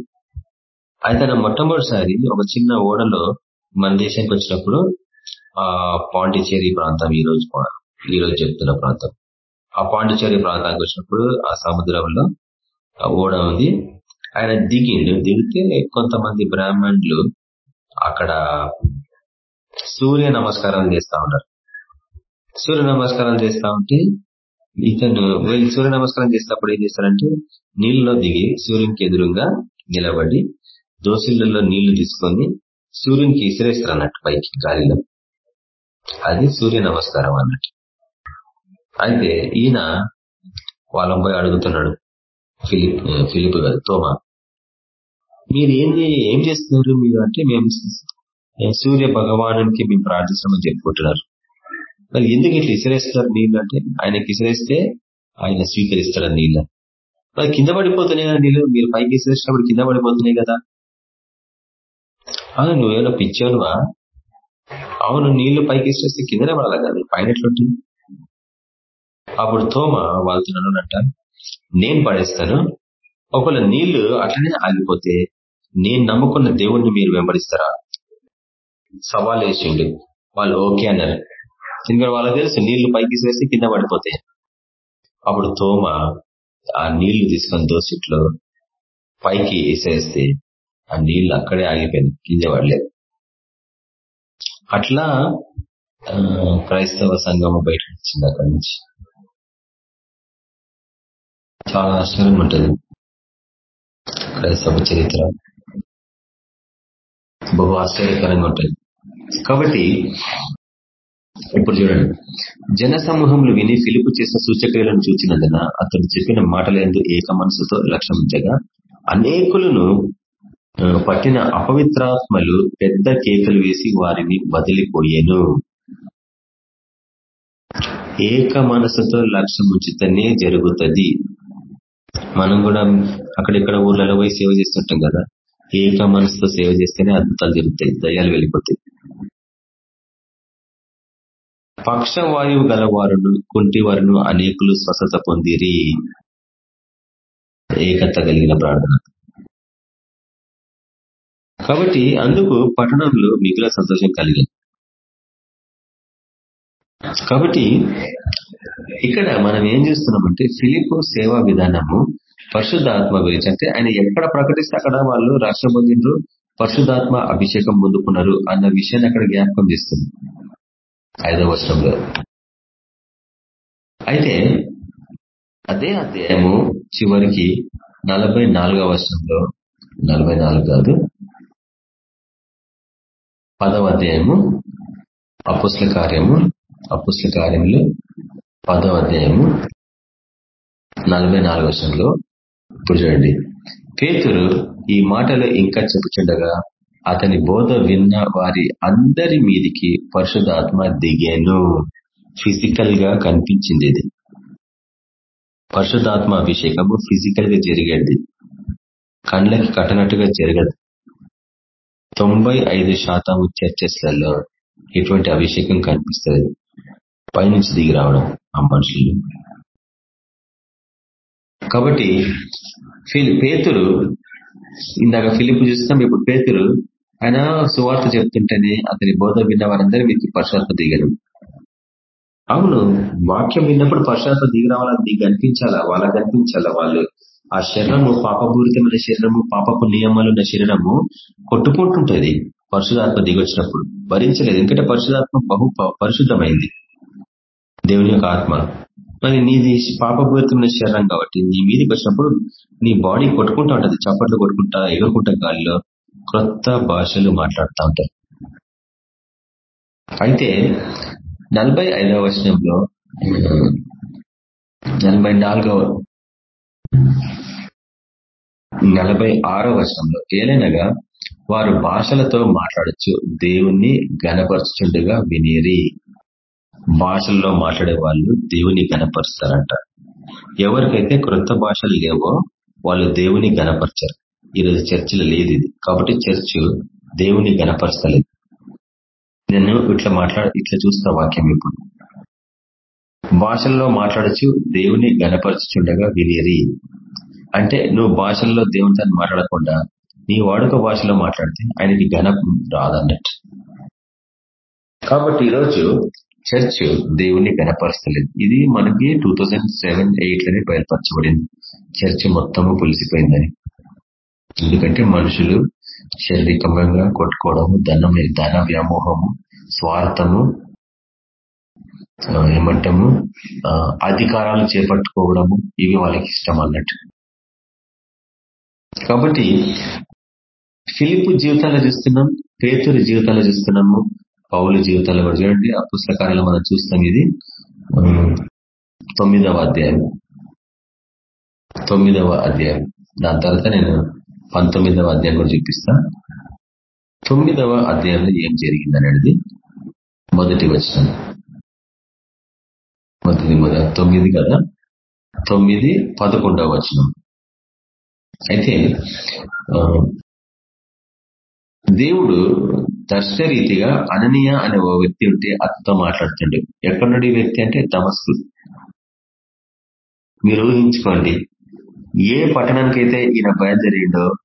అయితే మొట్టమొదటిసారి ఒక చిన్న ఓడలో మన దేశానికి వచ్చినప్పుడు ఆ పాండిచేరి ప్రాంతం ఈ రోజు ఈ రోజు చెప్తున్న ప్రాంతం. ఆ పాండిచేరి ప్రాంతానికి వచ్చినప్పుడు ఆ సముద్రంలో ఓడ ఉంది. ఆయన దిగిండు దిగితే కొంతమంది బ్రాహ్మణులు అక్కడ సూర్య నమస్కారాలు చేస్తా ఉంటారు సూర్య నమస్కారాలు చేస్తా ఉంటే ఇతను వీళ్ళు సూర్య నమస్కారం చేసినప్పుడు ఏం చేస్తారంటే నీళ్ళలో దిగి సూర్యునికి ఎదురుగా నిలబడి దోసిళ్ళలో నీళ్ళు తీసుకొని సూర్యునికి ఇసిరేస్తారు అన్నట్టు పైకి గాలిలో. అది సూర్య నమస్కారం అన్నట్టు. అయితే ఈయన వాళ్ళం పోయి అడుగుతున్నాడు. ఫిలిప్ ఫిలిప్ కాదు తోమా. మీరు ఏంది ఏం చేస్తున్నారు మీరు? అంటే మేము సూర్య భగవానునికి మేము ప్రార్థిస్తామని చెప్పుకుంటున్నారు మరి ఎందుకు ఇట్లా ఇసరేస్తున్నారు నీళ్ళు అంటే? ఆయనకి ఇసరేస్తే ఆయన స్వీకరిస్తాడు నీళ్ళ. మరి కింద పడిపోతున్నాయి కదా నీళ్ళు? మీరు పైకి ఇసిరేసినప్పుడు కింద పడిపోతున్నాయి కదా. అవును నువ్వేమైనా పిచ్చానువా? అవును నీళ్ళు పైకి ఇస్తే కిందనే పడాలి కదా. పైన ఎట్లుంటుంది? అప్పుడు తోమ వాళ్ళతో అన్నట్ట నేను పడేస్తాను. ఒకవేళ నీళ్ళు అట్లనే ఆగిపోతే నేను నమ్ముకున్న దేవుణ్ణి మీరు వెంబడిస్తారా? సవాల్ వేసిండు. వాళ్ళు ఓకే అన్నారు. ఎందుకంటే వాళ్ళకి తెలుసు నీళ్ళు పైకి వేస్తే కింద పడిపోతాయి అప్పుడు తోమ ఆ నీళ్ళు తీసుకొని దోసిట్లో పైకి వేసేస్తే ఆ నీళ్ళు అక్కడే ఆగిపోయింది కింద పడలేదు. అట్లా క్రైస్తవ సంఘము బయట వచ్చింది అక్కడి నుంచి. చాలా ఆశ్చర్యం ఉంటుంది. క్రైస్తవ చరిత్ర బహు ఆశ్చర్యకరంగా ఉంటుంది. కాబట్టి ఇప్పుడు చూడండి. జన సమూహంలో విని పిలుపు చేసిన సూచక్రియలను చూచినందున అతడు చెప్పిన మాటలందు ఏక మనసుతో లక్ష్యంచగా అనేకులను పట్టిన అపవిత్రాత్మలు పెద్ద కేకలు వేసి వారిని వదిలిపోయేను. ఏక మనసుతో లక్ష్యం ఉంచితేనే జరుగుతుంది. మనం కూడా అక్కడిక్కడ ఊర్లలో పోయి సేవ చేస్తుంటాం కదా ఏక మనసుతో సేవ చేస్తేనే అద్భుతాలు జరుగుతాయి దయాలు వెళ్ళిపోతాయి. పక్షవాయువు గలవారును కుంటివారును అనేకులు స్వస్థత పొందిరి. ఏకత కలిగిన ప్రార్థన. కాబట్టి అందుకు పట్టణంలో మిగిలిన సంతోషం కలిగింది. కాబట్టి ఇక్కడ మనం ఏం చేస్తున్నామంటే ఫిలిప్ సేవా విధానము పరిశుద్ధాత్మ గురించి. అంటే ఆయన ఎక్కడ ప్రకటిస్తే అక్కడ వాళ్ళు రాష్ట్రపతిండ్రు పరిశుద్ధాత్మ అభిషేకం పొందుకున్నారు అన్న విషయాన్ని అక్కడ జ్ఞాపకం చేస్తుంది. ఐదవ వర్షంలో అయితే అదే అధ్యాయము చివరికి నలభై నాలుగవ వర్షంలో నలభై నాలుగు కాదు పదవ అధ్యాయము అపుస్ల కార్యము అపుస్ల కార్యములు పదో అధ్యాయము నలభై నాలుగు వర్షంలో ఇప్పుడు చూడండి. పేతురు ఈ మాటలు ఇంకా చెప్పుచుండగా అతని బోధ విన్న వారి అందరి మీదికి పరిశుధాత్మ దిగాను. ఫిజికల్గా కనిపించింది ఇది పరిశుధాత్మ అభిషేకము ఫిజికల్గా జరిగేది. కండ్లకి కట్టనట్టుగా జరగదు. తొంభై ఐదు శాతం చర్చెస్లలో ఇటువంటి అభిషేకం కనిపిస్తుంది పైనుంచి దిగి రావడం ఆ మనుషులు. కాబట్టి పేతురు ఇందాక ఫిలిప్ చూస్తాం ఇప్పుడు పేతురు ఆయన సువార్త చెప్తుంటేనే అతని బోధ విన్న వారందరూ మీకు పశ్చాత్త దిగను అవును వాక్యం విన్నప్పుడు పశ్చాత్త దిగి రావాలని నీకు కనిపించాలా వాళ్ళకి కనిపించాలా వాళ్ళు? ఆ శరీరము పాపపూరితమైన శరీరము పాపపు నియమాలు ఉన్న శరీరము కొట్టుకుంటుంటది పరిశుధాత్మ దిగొచ్చినప్పుడు భరించలేదు. ఎందుకంటే పరిశుధాత్మ బహు పరిశుద్ధమైంది. దేవుని యొక్క ఆత్మ. మరి నీది పాపపూరితమైన శరీరం కాబట్టి నీ మీదకి వచ్చినప్పుడు నీ బాడీ కొట్టుకుంటా ఉంటుంది. చప్పట్లు కొట్టుకుంటా ఎగురుకుంటా గాలిలో క్రొత్త భాషలు మాట్లాడుతూ ఉంటాయి. అయితే నలభై ఐదవ వచనంలో నలభై నాలుగవ నలభై ఆరో వచనంలో ఏలైనగా వారు భాషలతో మాట్లాడచ్చు దేవుణ్ణి గనపరచుండగా వినేరి. భాషల్లో మాట్లాడే వాళ్ళు దేవుని గనపరుస్తారంట ఎవరికైతే క్రొత్త భాషలు లేవో వాళ్ళు దేవుని గనపరచరు ఈరోజు చర్చిలో లేదు ఇది. కాబట్టి చర్చ్ దేవుని గనపరచలేదు నేను ఇట్లా మాట్లాడ ఇట్లా చూస్తా వాక్యం ఇప్పుడు. భాషల్లో మాట్లాడచ్చు దేవుని గనపరచుండగా వినేరి. అంటే నువ్వు భాషల్లో దేవునితో మాట్లాడకుండా నీ వాడుక భాషలో మాట్లాడితే ఆయనకి ఘనం రాదన్నట్టు. కాబట్టి ఈరోజు చర్చ్ దేవుణ్ణి గనపరచలేదు ఇది మనకి టూ థౌజండ్ సెవెన్ ఎయిట్లోనే బయలుపరచబడింది. చర్చ్ మొత్తము పులిసిపోయిందని. ఎందుకంటే మనుషులు శారీరకంగా కొట్టుకోవడము ధనమే ధన వ్యామోహము స్వార్థము ఏమంటాము అధికారాలు చేపట్టుకోవడము ఇవి వాళ్ళకి ఇష్టం అన్నట్టు. కాబట్టి ఫిలిప్ జీవితాలు చూస్తున్నాం పేతురి జీవితాలు చూస్తున్నాము పౌలు జీవితాల్లో కూడా చూడండి ఆ పుస్తకాలలో మనం చూస్తాం ఇది. తొమ్మిదవ అధ్యాయం. తొమ్మిదవ అధ్యాయం. దాని తర్వాత నేను పంతొమ్మిదవ అధ్యాయం కూడా చూపిస్తా. తొమ్మిదవ అధ్యాయంలో ఏం జరిగింది అనేది మొదటి వచ్చిన మొదటి మొదటి తొమ్మిది కదా? తొమ్మిది పదకొండవ వచనం. అయితే దేవుడు దర్శరీతిగా అననీయ అనే ఓ వ్యక్తి ఉంటే అతనితో మాట్లాడుతుండే. ఎక్కడి నుండి వ్యక్తి అంటే దమస్కు. మీరు ఊహించుకోండి. ఏ పట్టణానికైతే ఈయన బయలుదేరిండో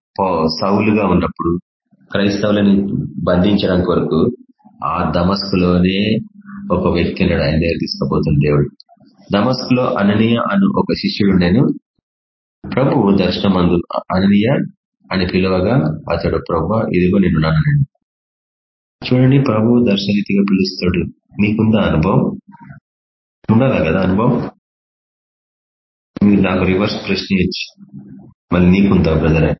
సౌలుగా ఉన్నప్పుడు క్రైస్తవులని బంధించడం కొరకు ఆ దమస్కులోనే ఒక వ్యక్తి ఉన్నాడు. ఆయన దగ్గర తీసుకుపోతుంది దేవుడు. దమస్కులో అననీయ అను ఒక శిష్యుడు నేను ప్రభు దర్శనమందు అననీయ అని పిలవగా అతడు ప్రభు ఇదిగో నిన్ను నాన్న చూడండి ప్రభు దర్శనరీతిగా పిలుస్తాడు. మీకుందా అనుభవం? ఉండాలా కదా అనుభవం? మీరు నాకు రివర్స్ ప్రశ్న ఇచ్చి మళ్ళీ నీకుందా బ్రదర్?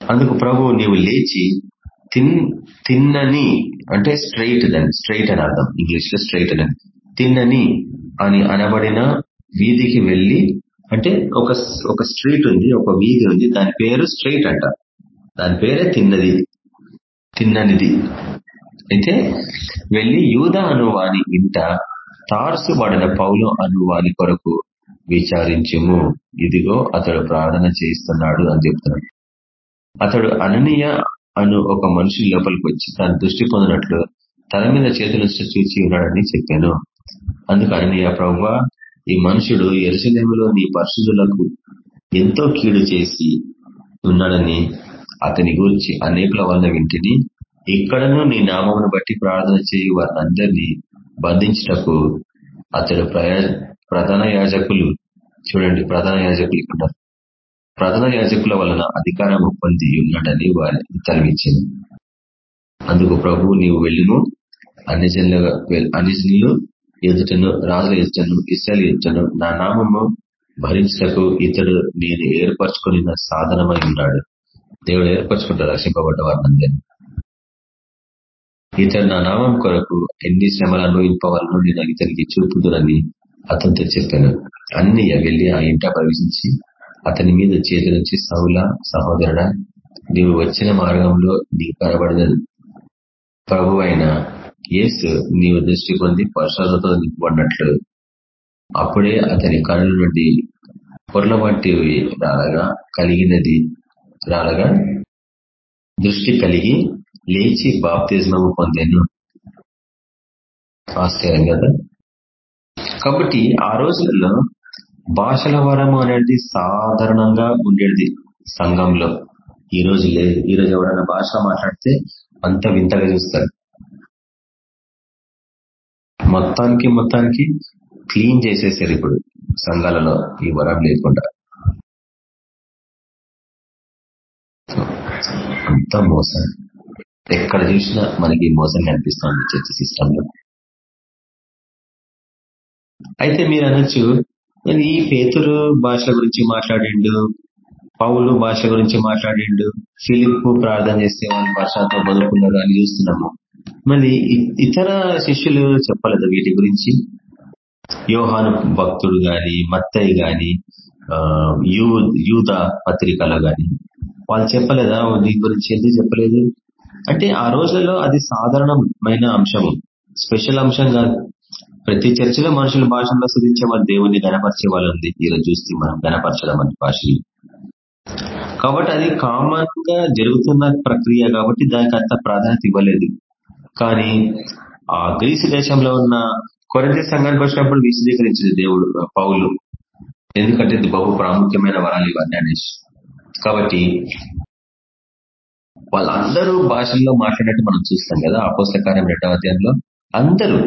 అందుకు ప్రభు నీవు లేచి తిన్ తిన్నని అంటే స్ట్రైట్ దాన్ని స్ట్రైట్ అని అర్థం ఇంగ్లీష్లో స్ట్రైట్ అని తిన్నని అని అనబడిన వీధికి వెళ్ళి అంటే ఒక ఒక స్ట్రీట్ ఉంది ఒక వీధి ఉంది దాని పేరు స్ట్రీట్ అంట. దాని పేరే తిన్నది. తిన్ననిది. అయితే వెళ్ళి యూద అనువాని ఇంట తార్సుబడిన పౌలు అనువాని కొరకు విచారించుము. ఇదిగో అతడు ప్రార్థన చేయిస్తున్నాడు అని చెప్తున్నాడు. అతడు అననీయ అను ఒక మనిషి లోపలికి వచ్చి తన దృష్టి పొందినట్లు తల మీద చేతులు చూచి ఉన్నాడని చెప్పాను. అందుకు అననీయ ప్రభు ఈ మనుషుడు ఎరుసలేములోని పరిశుద్ధులకు ఎంతో కీడు చేసి ఉన్నాడని అతని గురించి అనేకుల వల్ల వింటిని. ఇక్కడను నీ నామమును బట్టి ప్రార్థన చేయి వారిని బంధించటకు అతడు ప్రధాన యాజకులు చూడండి ప్రధాన యాజకులు ఇక్కడ. ప్రధాన యాజకుల వలన అధికారం పొంది ఉన్నాడని వారి తలవిచ్చింది అందుకు ప్రభు నీవు వెళ్ళును అన్ని జనుల అన్ని ఎదుటను రాజుల ఎదుటను ఇస్రాయల్ ఎదుటను నా నామము భరించటకు ఇతడు నేను ఏర్పరచుకుని సాధనమై ఉన్నాడు. దేవుడు ఏర్పరచుకుంటాడు రక్షింపబడ్డ వారిని ఇతడు నా నామం కొరకు ఎన్ని శ్రమలు అనుభవింపవాలను నేను ఇతనికి చూపుదునని అతనితో చెప్పాను అన్ని వెళ్ళి ఆ ఇంట ప్రవేశించి అతని మీద చేతి నుంచి సౌల సహోదరుడ నీవు వచ్చిన మార్గంలో నీ కనబడిన ప్రభు అయిన యేసు నీవు దృష్టి పొంది పరిశోధనతో నింపబడినట్లు. అప్పుడే అతని కనుల నుండి పొరల వంటి రాలగా కలిగినది రాలగా దృష్టి కలిగి లేచి బాప్తిజమము పొందాను. ఆశ్చర్యం కదా? కాబట్టి ఆ రోజులలో భాషల వరము అనేది సాధారణంగా ఉండేది సంఘంలో. ఈ రోజు లేదు. ఈ రోజు ఎవరైనా భాష మాట్లాడితే అంత వింతగా చూస్తారు. మొత్తానికి మొత్తానికి క్లీన్ చేసేసారు ఇప్పుడు సంఘాలలో ఈ వరం లేకుండా. అంత మోసం. ఎక్కడ చూసినా మనకి మోసం కనిపిస్తుంది చర్చ సిస్టమ్లో అయితే మీరు అనొచ్చు ఈ పేతురు భాష గురించి మాట్లాడిండు పౌలు భాష గురించి మాట్లాడిండు. ఫిలిప్ ప్రార్థన చేస్తే వాళ్ళు భాషతో బదులుకున్నారు అని చూస్తున్నాము. మళ్ళీ ఇతర శిష్యులు చెప్పలేదు వీటి గురించి. యోహాను భక్తుడు గాని మత్తయ్య గాని యూద పత్రికలో గాని. వాళ్ళు చెప్పలేదా? దీని గురించి ఎందుకు చెప్పలేదు? అంటే ఆ రోజుల్లో అది సాధారణమైన అంశము. స్పెషల్ అంశం కాదు. ప్రతి చర్చలో మనుషుల భాషల్లో సుధించే వాళ్ళు దేవుణ్ణి గణపరిచే వాళ్ళు ఉంది. ఈరోజు చూస్తే మనం గణపరచడం అనే భాషలు కాబట్టి అది కామన్గా జరుగుతున్న ప్రక్రియ కాబట్టి దానికి అంత ప్రాధాన్యత ఇవ్వలేదు. కానీ ఆ గ్రీసు దేశంలో ఉన్న కొరంత సంఘానికి వచ్చినప్పుడు విశదీకరించింది దేవుడు పౌలు. ఎందుకంటే ఇది బహు ప్రాముఖ్యమైన వరాలు ఇవన్నీ అనేసి. కాబట్టి వాళ్ళందరూ భాషల్లో మాట్లాడినట్టు మనం చూస్తాం కదా అపోస్తకార్యం రెండవ అధ్యాయంలో. అందరూ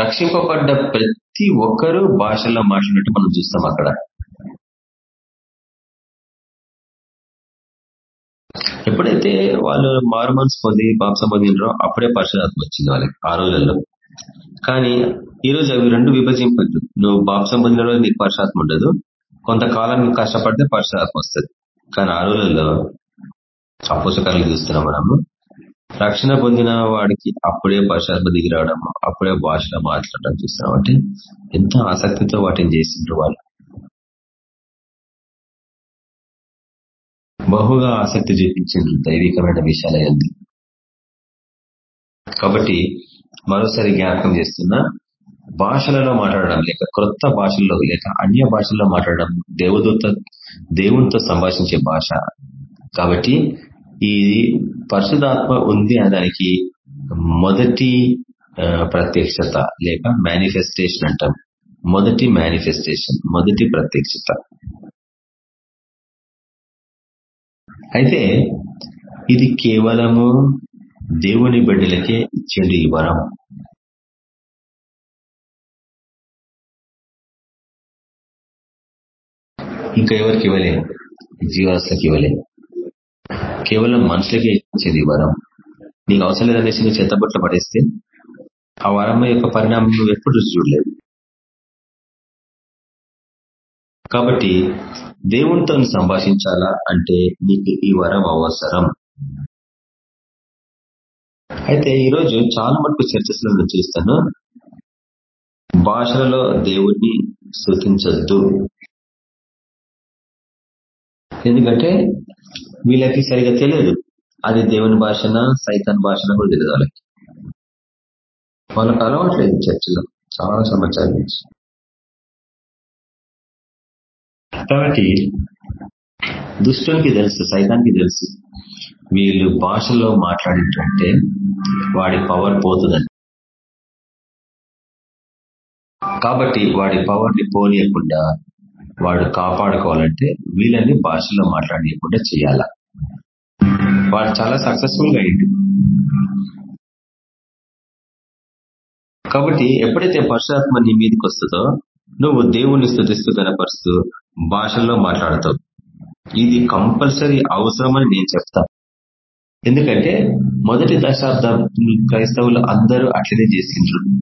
రక్షింపబడ్డ ప్రతి ఒక్కరూ భాషల్లో మాట్లాడినట్టు మనం చూస్తాం అక్కడ. ఎప్పుడైతే వాళ్ళు మారు మనసు పొంది పాపసం పొందినరో అప్పుడే పరిశుధాత్మ వచ్చింది వాళ్ళకి ఆ రోజుల్లో. కానీ ఈ రోజు అవి రెండు విభజింపద్దు. నువ్వు బాప్సం పొందిన రోజు నీకు పరిశుధాత్మ ఉండదు. కొంతకాలం కష్టపడితే పరిశుధాత్మ వస్తుంది. కానీ ఆ రోజుల్లో అపోషకాలు చూస్తున్నాం మనము. రక్షణ పొందిన వాడికి అప్పుడే పశ్చాత్మ దిగి రావడం అప్పుడే భాషలో మాట్లాడడం చూస్తాం అంటే ఎంత ఆసక్తితో వాటిని చేసిండ్రు వాళ్ళు. బహుగా ఆసక్తి చూపించిండ్రు దైవికమైన విషయాలయంది. కాబట్టి మరోసారి జ్ఞాపకం చేస్తున్నా భాషలలో మాట్లాడడం లేక క్రొత్త భాషల్లో లేక అన్య భాషల్లో మాట్లాడడం దేవదూత దేవునితో సంభాషించే భాష. కాబట్టి ఈ పరిశుధాత్మ ఉంది అనడానికి మొదటి ప్రత్యక్షత లేక మేనిఫెస్టేషన్ అంటాం. మొదటి మేనిఫెస్టేషన్ మొదటి ప్రత్యక్షత. అయితే ఇది కేవలము దేవుని బిడ్డలకే ఇచ్చేది ఈ వరం. ఇంకా ఎవరికి ఇవ్వలేము? జీవాస్తులకు ఇవ్వలేదు కేవలం మనుషులకే ఇచ్చింది ఈ వరం. నీకు అవసరం లేదనేసి నువ్వు చెత్తబొట్ల పడేస్తే ఆ వరం యొక్క పరిణామం నువ్వు ఎప్పుడు చూడలేదు. కాబట్టి దేవునితో సంభాషించాలా అంటే నీకు ఈ వరం అవసరం. అయితే ఈరోజు చాలా మటుకు చర్చస్లో నేను చూస్తాను. భాషలలో దేవుణ్ణి శృతించద్దు. ఎందుకంటే వీళ్ళకి సరిగా తెలియదు. అది దేవుని భాషన సైతాన్ భాషన కూడా తెలియదు వాళ్ళకి. వాళ్ళకి అలవాట్లేదు చర్చలో. చాలా సంవత్సరాల నుంచి. కాబట్టి దుష్టునికి తెలుసు సైతానికి తెలుసు. వీళ్ళు భాషలో మాట్లాడింటే వాడి పవర్ పోతుందని కాబట్టి వాడి పవర్ని పోనీయకుండా వాడు కాపాడుకోవాలంటే వీళ్ళని భాషలో మాట్లాడకుండా చేయాల. వాడు చాలా సక్సెస్ఫుల్గా అయింది కాబట్టి ఎప్పుడైతే పరశురాత్మ నీ మీదకి వస్తుందో నువ్వు దేవుణ్ణి స్థుతిస్తూ కనపరుస్తూ భాషల్లో మాట్లాడతావు. ఇది కంపల్సరీ అవసరమని నేను చెప్తా. ఎందుకంటే మొదటి దశాబ్దం క్రైస్తవులు అందరూ అట్లనే చేసిండ్రు.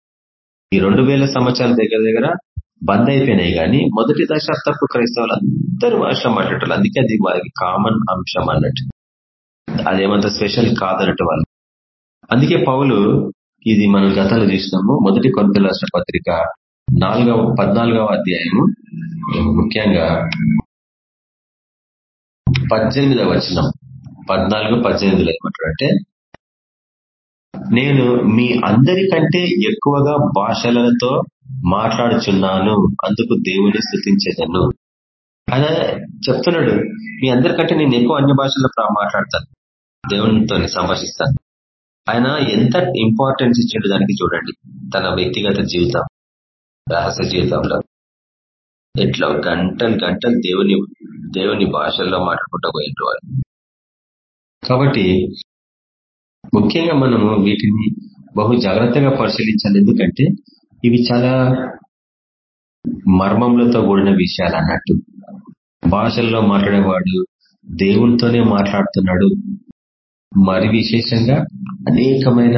ఈ రెండు వేల సంవత్సరాల దగ్గర దగ్గర బంద్ అయిపోయినాయి కానీ మొదటి దశాబ్దపు క్రైస్తవులు అందరూ భాష మాట్లాడారు అందుకే అది వారికి కామన్ అంశం అన్నట్టు. అదేమంత స్పెషల్ కాదన్నట్టు వాళ్ళు. అందుకే పౌలు ఇది మనం గతంలో చూసినాము. మొదటి కొంత రాష్ట్ర పత్రిక నాలుగవ పద్నాలుగవ అధ్యాయము ముఖ్యంగా పద్దెనిమిదవ వచనం. పద్నాలుగు పద్దెనిమిదిలో ఏమంటాడంటే నేను మీ అందరికంటే ఎక్కువగా భాషలతో మాట్లాడుచున్నాను అందుకు దేవుని స్థుతించేదను ఆయన చెప్తున్నాడు మీ అందరికంటే నేను ఎక్కువ అన్య భాషల్లో మాట్లాడతాను. దేవునితో సంభాషిస్తాను. ఆయన ఎంత ఇంపార్టెన్స్ ఇచ్చిండు దానికి చూడండి. తన వ్యక్తిగత జీవితం రహస్య జీవితంలో. ఎట్లా గంటలు గంటలు దేవుని దేవుని భాషల్లో మాట్లాడుకుంటూ పోయింటు వాళ్ళు కాబట్టి ముఖ్యంగా మనము వీటిని బహు జాగ్రత్తగా పరిశీలించాలి. ఎందుకంటే ఇవి చాలా మర్మములతో కూడిన విషయాలు అన్నట్టు. భాషల్లో మాట్లాడేవాడు దేవునితోనే మాట్లాడుతున్నాడు. మరి విశేషంగా అనేకమైన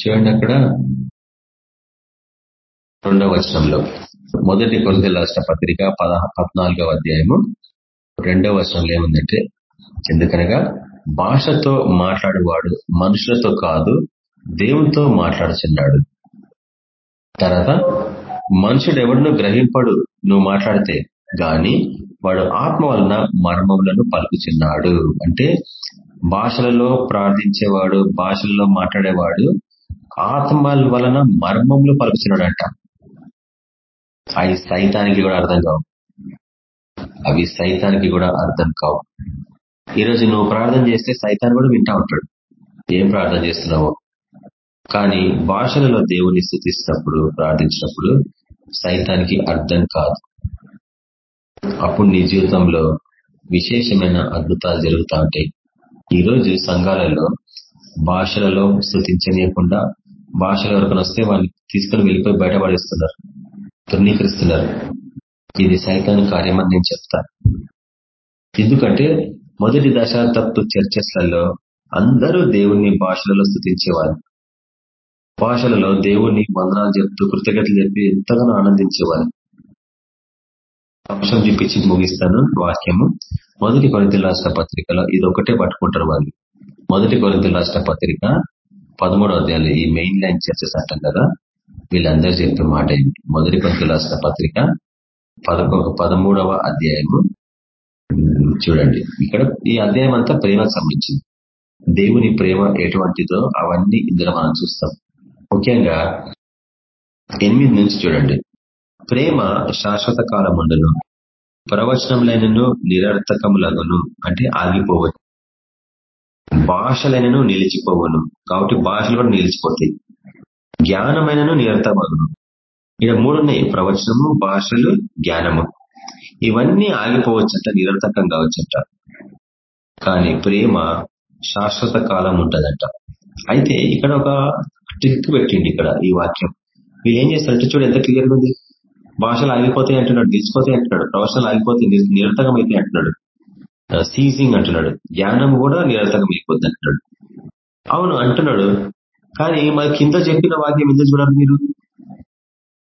చూడండి అక్కడ రెండవ వచనంలో. మొదటి కొరత రాష్ట్ర పత్రిక పద్నాలుగవ అధ్యాయము రెండవ వచనంలో ఏముందంటే ఎందుకనగా భాషతో మాట్లాడేవాడు మనుషులతో కాదు దేవునితో మాట్లాడుచున్నాడు. తర్వాత మనుషుడు ఎవరినో గ్రహింపడు నువ్వు మాట్లాడితే. గాని వాడు ఆత్మ వలన మర్మములను పలుకుచున్నాడు. అంటే భాషలలో ప్రార్థించేవాడు భాషలలో మాట్లాడేవాడు ఆత్మల వలన మర్మములు పలుకుతున్నాడంట అవి సైతానికి కూడా అర్థం కావు. అవి సైతానికి కూడా అర్థం కావు. ఈరోజు నువ్వు ప్రార్థన చేస్తే సైతాన్ కూడా వింటా ఉంటాడు. ఏం ప్రార్థన చేస్తున్నావో? కానీ భాషలలో దేవుని స్థుతిస్తున్నప్పుడు ప్రార్థించినప్పుడు సైతానికి అర్థం కాదు. అప్పుడు నీ జీవితంలో విశేషమైన అద్భుతాలు జరుగుతూ ఉంటాయి. ఈరోజు సంఘాలలో భాషలలో స్థుతించనీయకుండా భాషల వరకు వస్తే వాళ్ళని తీసుకుని వెళ్ళిపోయి బయటపడేస్తున్నారు. తృణీకరిస్తున్నారు. ఇది సైతాన్ కార్యమని నేను చెప్తా. ఎందుకంటే మొదటి దశాబ్దపు చర్చస్లలో అందరూ దేవుణ్ణి భాషలలో స్థుతించేవారు. భాషలలో దేవుణ్ణి వందనాలు చెప్తూ కృతజ్ఞతలు చెప్పి ఎంతగానో ఆనందించేవారు. అంశం చూపించి ముగిస్తాను వాక్యము. మొదటి కొరింతలు రాష్ట్ర పత్రికలో ఇది ఒకటే పట్టుకుంటారు వాళ్ళు. మొదటి కొరింతలు రాసిన పత్రిక పదమూడో అధ్యాయులు ఈ మెయిన్ లైన్ చర్చస్ అంటాం కదా. వీళ్ళందరూ చెప్పే మాట ఏంటి మొదటి కొరింతలు రాసిన పత్రిక పదకొ పదమూడవ అధ్యాయము. చూడండి. ఇక్కడ ఈ అధ్యాయం అంతా ప్రేమకు సంబంధించింది. దేవుని ప్రేమ ఎటువంటిదో అవన్నీ ఇందులో మనం చూస్తాం. ముఖ్యంగా ఎనిమిది నుంచి చూడండి. ప్రేమ శాశ్వత కాలముండును ప్రవచనములైనను నిరర్థకములగును అంటే ఆగిపోవచ్చు భాషలైనను నిలిచిపోవును కాబట్టి భాషలు కూడా నిలిచిపోతాయి. జ్ఞానమైనను నిరర్థమగును ఇక్కడ మూడు ఉన్నాయి ప్రవచనము భాషలు జ్ఞానము. ఇవన్నీ ఆగిపోవచ్చట నిరర్థకం కావచ్చట కానీ ప్రేమ శాశ్వత కాలం ఉంటుందంట అయితే ఇక్కడ ఒక ట్రిక్ పెట్టిండి ఇక్కడ ఈ వాక్యం. వీళ్ళు ఏం చేస్తారంటే చూడు ఎంత క్లియర్ ఉంది. భాషలు ఆగిపోతాయి అంటున్నాడు నిలిచిపోతాయి అంటున్నాడు ప్రవచనాలు ఆగిపోతాయి నిరర్థకం అయితే అంటున్నాడు. సీజింగ్ అంటున్నాడు. జ్ఞానం కూడా నిరర్థకం అయిపోద్ది అంటున్నాడు. అవును అంటున్నాడు. కానీ మరి కింద చెప్పిన వాక్యం ఎందుకు చూడాలి మీరు?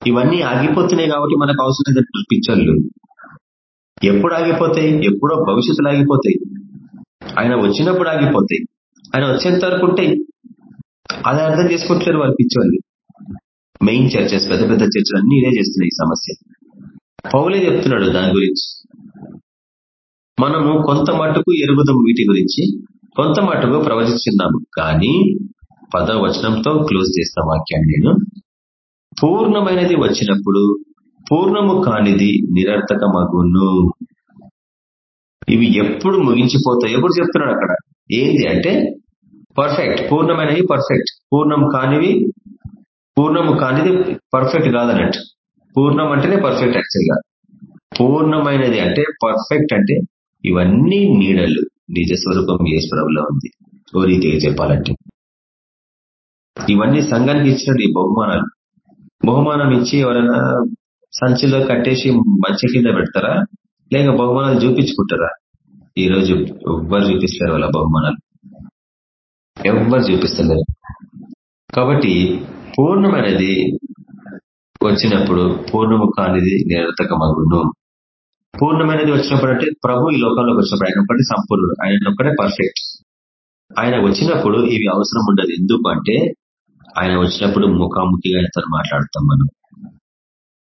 ఇవన్నీ ఆగిపోతున్నాయి కాబట్టి మనకు అవసరం లేదు పిక్చర్లు ఎప్పుడు ఆగిపోతాయి? ఎప్పుడో భవిష్యత్తులో ఆగిపోతాయి. ఆయన వచ్చినప్పుడు ఆగిపోతాయి. ఆయన వచ్చేంత వరకు ఉంటాయి. అది అర్థం చేసుకుంటారు వాళ్ళు పిచ్చోళ్ళు మెయిన్ చర్చెస్ పెద్ద పెద్ద చర్చలు అన్ని ఇదే చేస్తున్నాయి ఈ సమస్య. పౌలే చెప్తున్నాడు దాని గురించి. మనము కొంత మటుకు ఎరుగుదాం వీటి గురించి కొంత మటుకు ప్రవచిస్తున్నాము కానీ పదవచనంతో క్లోజ్ చేస్తాం వాక్యాన్ని నేను. పూర్ణమైనది వచ్చినప్పుడు పూర్ణము కానిది నిరర్థకమగును. ఇవి ఎప్పుడు ముగించిపోతాయి ఎప్పుడు చెప్తున్నాడు అక్కడ. ఏంది అంటే పర్ఫెక్ట్ పూర్ణమైనవి పర్ఫెక్ట్ పూర్ణం కానివి పూర్ణము కానిది పర్ఫెక్ట్ కాదన్నట్టు. పూర్ణం అంటేనే పర్ఫెక్ట్ యాక్చువల్గా పూర్ణమైనది అంటే పర్ఫెక్ట్ అంటే ఇవన్నీ నీడలు. నిజ స్వరూపం ఈశ్వరంలో ఉంది. ఓ రీతిగా చెప్పాలంటే. ఇవన్నీ సంఘానికి ఇచ్చినట్టు ఈ బహుమానాలు. బహుమానం ఇచ్చి ఎవరైనా సంచిలో కట్టేసి మంచి కింద పెడతారా? లేక బహుమానాలు చూపించుకుంటారా? ఈ రోజు ఎవ్వరు చూపిస్తారు వాళ్ళ బహుమానాలు. ఎవ్వరు చూపిస్తలేరు. కాబట్టి పూర్ణమైనది వచ్చినప్పుడు పూర్ణము కానిది నిరర్థకమగును. పూర్ణమైనది వచ్చినప్పుడు అంటే ప్రభు ఈ లోకంలోకి వచ్చినప్పుడు ఆయన ఒకటి సంపూర్ణుడు. ఆయన ఒక్కటే పర్ఫెక్ట్ ఆయన వచ్చినప్పుడు ఇవి అవసరం ఉండదు. ఎందుకంటే ఆయన వచ్చినప్పుడు ముఖాముఖిగా ఆయనతో మాట్లాడతాం మనం.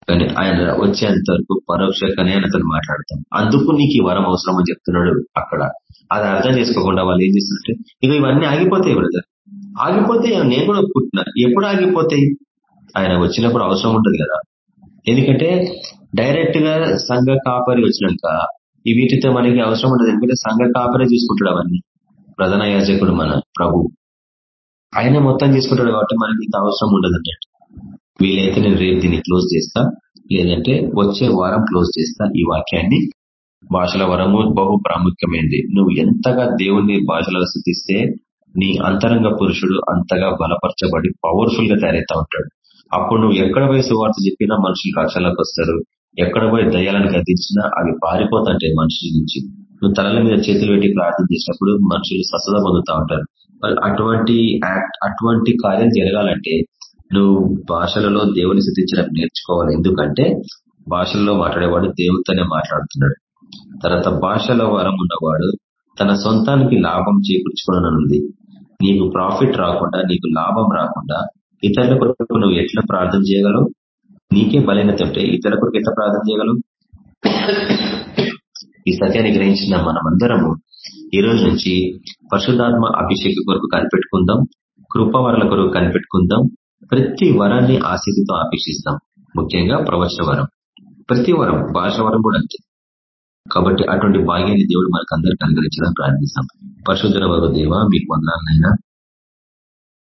కానీ ఆయన వచ్చేంత వరకు పరోక్షంగానే ఆయనతో మాట్లాడతాం. అందుకు నీకు ఈ వరం అవసరం అని చెప్తున్నాడు అక్కడ. అది అర్థం చేసుకోకుండా వాళ్ళు ఏం చేస్తుంటే ఇక ఇవన్నీ ఆగిపోతాయి బ్రదర్. ఆగిపోతే నేను కూడా ఒప్పుకుంటున్నా. ఎప్పుడు ఆగిపోతాయి? ఆయన వచ్చినప్పుడు అవసరం ఉండదు కదా. ఎందుకంటే డైరెక్ట్గా సంఘ కాపరి వచ్చినాక ఈ వీటితో మనకి అవసరం ఉండదు. ఎందుకంటే సంఘ కాపరే చూసుకుంటాడు అవన్నీ. ప్రధాన యాజకుడు మన ప్రభు. ఆయన మొత్తం తీసుకుంటాడు కాబట్టి మనకి ఇంత అవసరం ఉండదు అన్నట్టు. వీలైతే నేను రేపు దీన్ని క్లోజ్ చేస్తా. లేదంటే వచ్చే వారం క్లోజ్ చేస్తా ఈ వాక్యాన్ని. భాషల వరము బహు ప్రాముఖ్యమైనది నువ్వు ఎంతగా దేవుణ్ణి భాషలో స్థుతిస్తే నీ అంతరంగ పురుషుడు అంతగా బలపరచబడి పవర్ఫుల్గా తయారైతా ఉంటాడు. అప్పుడు నువ్వు ఎక్కడ పోయి సువార్త చెప్పినా మనుషులు రక్షణలోకి వస్తారు. ఎక్కడ పోయి దయ్యాలను గద్దించినా అవి పారిపోతుంటాయి మనుషుల నుంచి. నువ్వు తలల మీద చేతులు పెట్టి ప్రార్థన చేసినప్పుడు మనుషులు స్వస్థత పొందుతా ఉంటారు. అటువంటి అటువంటి కార్యం జరగాలంటే నువ్వు భాషలలో దేవుని స్థితించడం నేర్చుకోవాలి. ఎందుకంటే భాషల్లో మాట్లాడేవాడు దేవుడితోనే మాట్లాడుతున్నాడు. తర్వాత భాషల వరం ఉన్నవాడు తన సొంతానికి లాభం చేకూర్చుకోనుంది నీకు ప్రాఫిట్ రాకుండా నీకు లాభం రాకుండా ఇతరుల కొరకు నువ్వు ఎట్లా ప్రార్థన చేయగలవు? నీకే బలైనత ఉంటే ఇతరుల కొరకు ఎట్లా ప్రార్థన చేయగలవు? ఈ సత్యాన్ని గ్రహించిన మనమందరము ఈ రోజు నుంచి పరిశుధాత్మ అభిషేక కొరకు కనిపెట్టుకుందాం కృపవరల కొరకు కనిపెట్టుకుందాం ప్రతి వరాన్ని ఆసక్తితో అపేక్షిస్తాం ముఖ్యంగా ప్రవచన వరం. ప్రతి వరం భాష వరం కూడా అంతే. కాబట్టి అటువంటి భాగ్యాన్ని దేవుడు మనకు అందరికి అనుగ్రహించడం ప్రారంభిస్తాం పరిశుద్ధ వరకు దేవ మీకు వందనాలైనా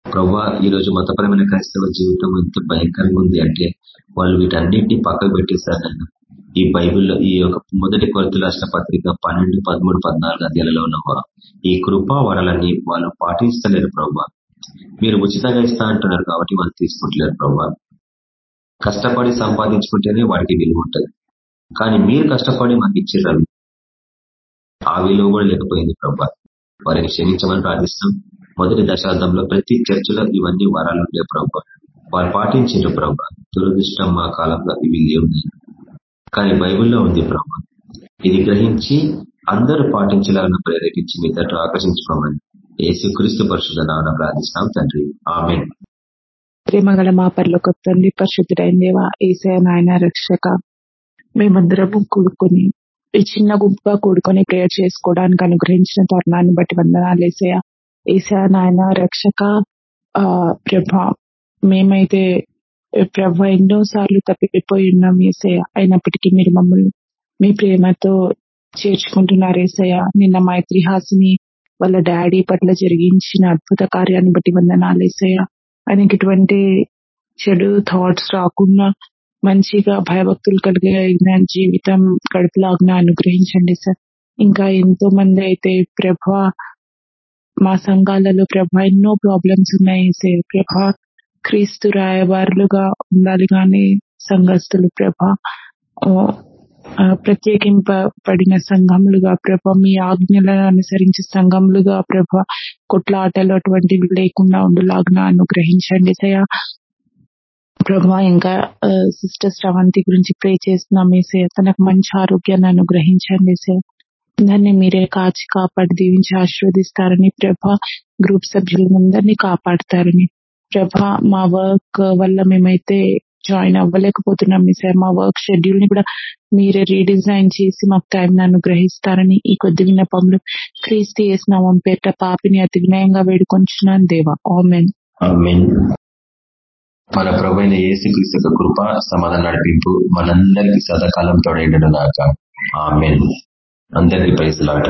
ప్రవ్వా ఈ రోజు మతపరమైన క్రైస్తవ జీవితం ఎంత భయంకరంగా ఉంది అంటే వాళ్ళు వీటన్నింటినీ పక్కకు పెట్టేశారు ఈ బైబిల్లో ఈ యొక్క మొదటి కొరత రాసిన పత్రిక పన్నెండు పదమూడు పద్నాలుగు అధ్యాయులలో ఉన్న ఈ కృపా వరలన్నీ వాళ్ళు పాటిస్తలేరు ప్రవ్వా. మీరు ఉచితంగా ఇస్తా అంటున్నారు కాబట్టి వాళ్ళు తీసుకుంటలేరు ప్రవ్వా. కష్టపడి సంపాదించుకుంటేనే వాడికి విలువ ఉంటుంది. కానీ మీరు కష్టపడి మాకు ఇచ్చారు అవి ఆ విలువ కూడా లేకపోయింది ప్రభా. వారిని క్షమించమని ప్రార్థిస్తాం. మొదటి దశాబ్దంలో ప్రతి చర్చలో ఇవన్నీ వరాలు ఉండే ప్రభా. వారు పాటించారు ప్రభా. దురదృష్టం మా కాలంలో ఇవి లేవు. కానీ బైబిల్లో ఉంది ప్రభా. ఇది గ్రహించి అందరూ పాటించాలని ప్రేరేపించి మీ తట్టు ఆకర్షించుకోమని ఏసు క్రీస్తు పరిశుద్ధ నాన్న ప్రార్థిస్తాం తండ్రి. ఆమె ప్రేమగల మా పర్లోక తండ్రి పరిశుద్ధుడైన దేవ ఏసయ నాయన రక్షక మేమందరము కూడుకొని ఈ చిన్న గుంపుగా కూడుకొని ప్రేయర్ చేసుకోవడానికి అనుగ్రహించిన తరుణాన్ని బట్టి వందనాలు ఏసయ ఏసయ నాయన రక్షక ఆ ప్రభ మేమైతే ప్రభ ఎన్నోసార్లు తప్పిపోయి ఉన్నాం ఏసయ అయినప్పటికీ మీరు మమ్మల్ని మీ ప్రేమతో చేర్చుకుంటున్నారు ఏసయ నిన్న మైత్రిహాసిని వాళ్ళ డాడీ పట్ల జరిగించిన అద్భుత కార్యాన్ని బట్టి వందనాలు ఏసయ ఆయనకి ఇటువంటి చెడు థాట్స్ రాకుండా మంచిగా భయభక్తులు కలిగిన జీవితం గడుపులాగా అనుగ్రహించండి సార్. ఇంకా ఎంతో మంది అయితే ప్రభ మా సంఘాలలో ప్రభ ఎన్నో ప్రాబ్లమ్స్ ఉన్నాయి సార్. ప్రభ క్రీస్తు రాయబారులుగా ఉండాలి కానీ సంఘస్థులు ప్రభ ప్రత్యేకింపబడిన సంఘములుగా ప్రభ మీ ఆజ్ఞలను అనుసరించి సంఘములుగా ప్రభ కొట్లాటలు అటువంటివి లేకుండా ఉండులాగా అనుగ్రహించండి సయా ప్రభా ఇంకా సిస్టర్ శ్రవంతి గురించి ప్రే చేస్తున్నాం ఏసే తనకు మంచి ఆరోగ్యాన్ని అనుగ్రహించండి సార్ దాన్ని మీరే కాచి కాపాడి దీవించి ఆశీర్వదిస్తారని ప్రభ గ్రూప్ సభ్యులందరినీ కాపాడతారని. ప్రభ మా వర్క్ వల్ల మేమైతే జాయిన్ అవ్వలేకపోతున్నాం సార్ మా వర్క్ షెడ్యూల్ని కూడా మీరే రీడిజైన్ చేసి మాకు టైం అనుగ్రహిస్తారని ఈ కొద్ది విన్నపంలో క్రీస్తు చేసిన పేట పాపిని అతి వినయంగా వేడుకొంచున్నాను దేవా. ఆమెన్. మన ప్రభైన ఏసుక్రీస్తు యొక్క కృప సమాధానం నడిపింపు మనందరికీ సదాకాలం తోడైండను గాక ఆమెన్. అందరికీ పైసలాట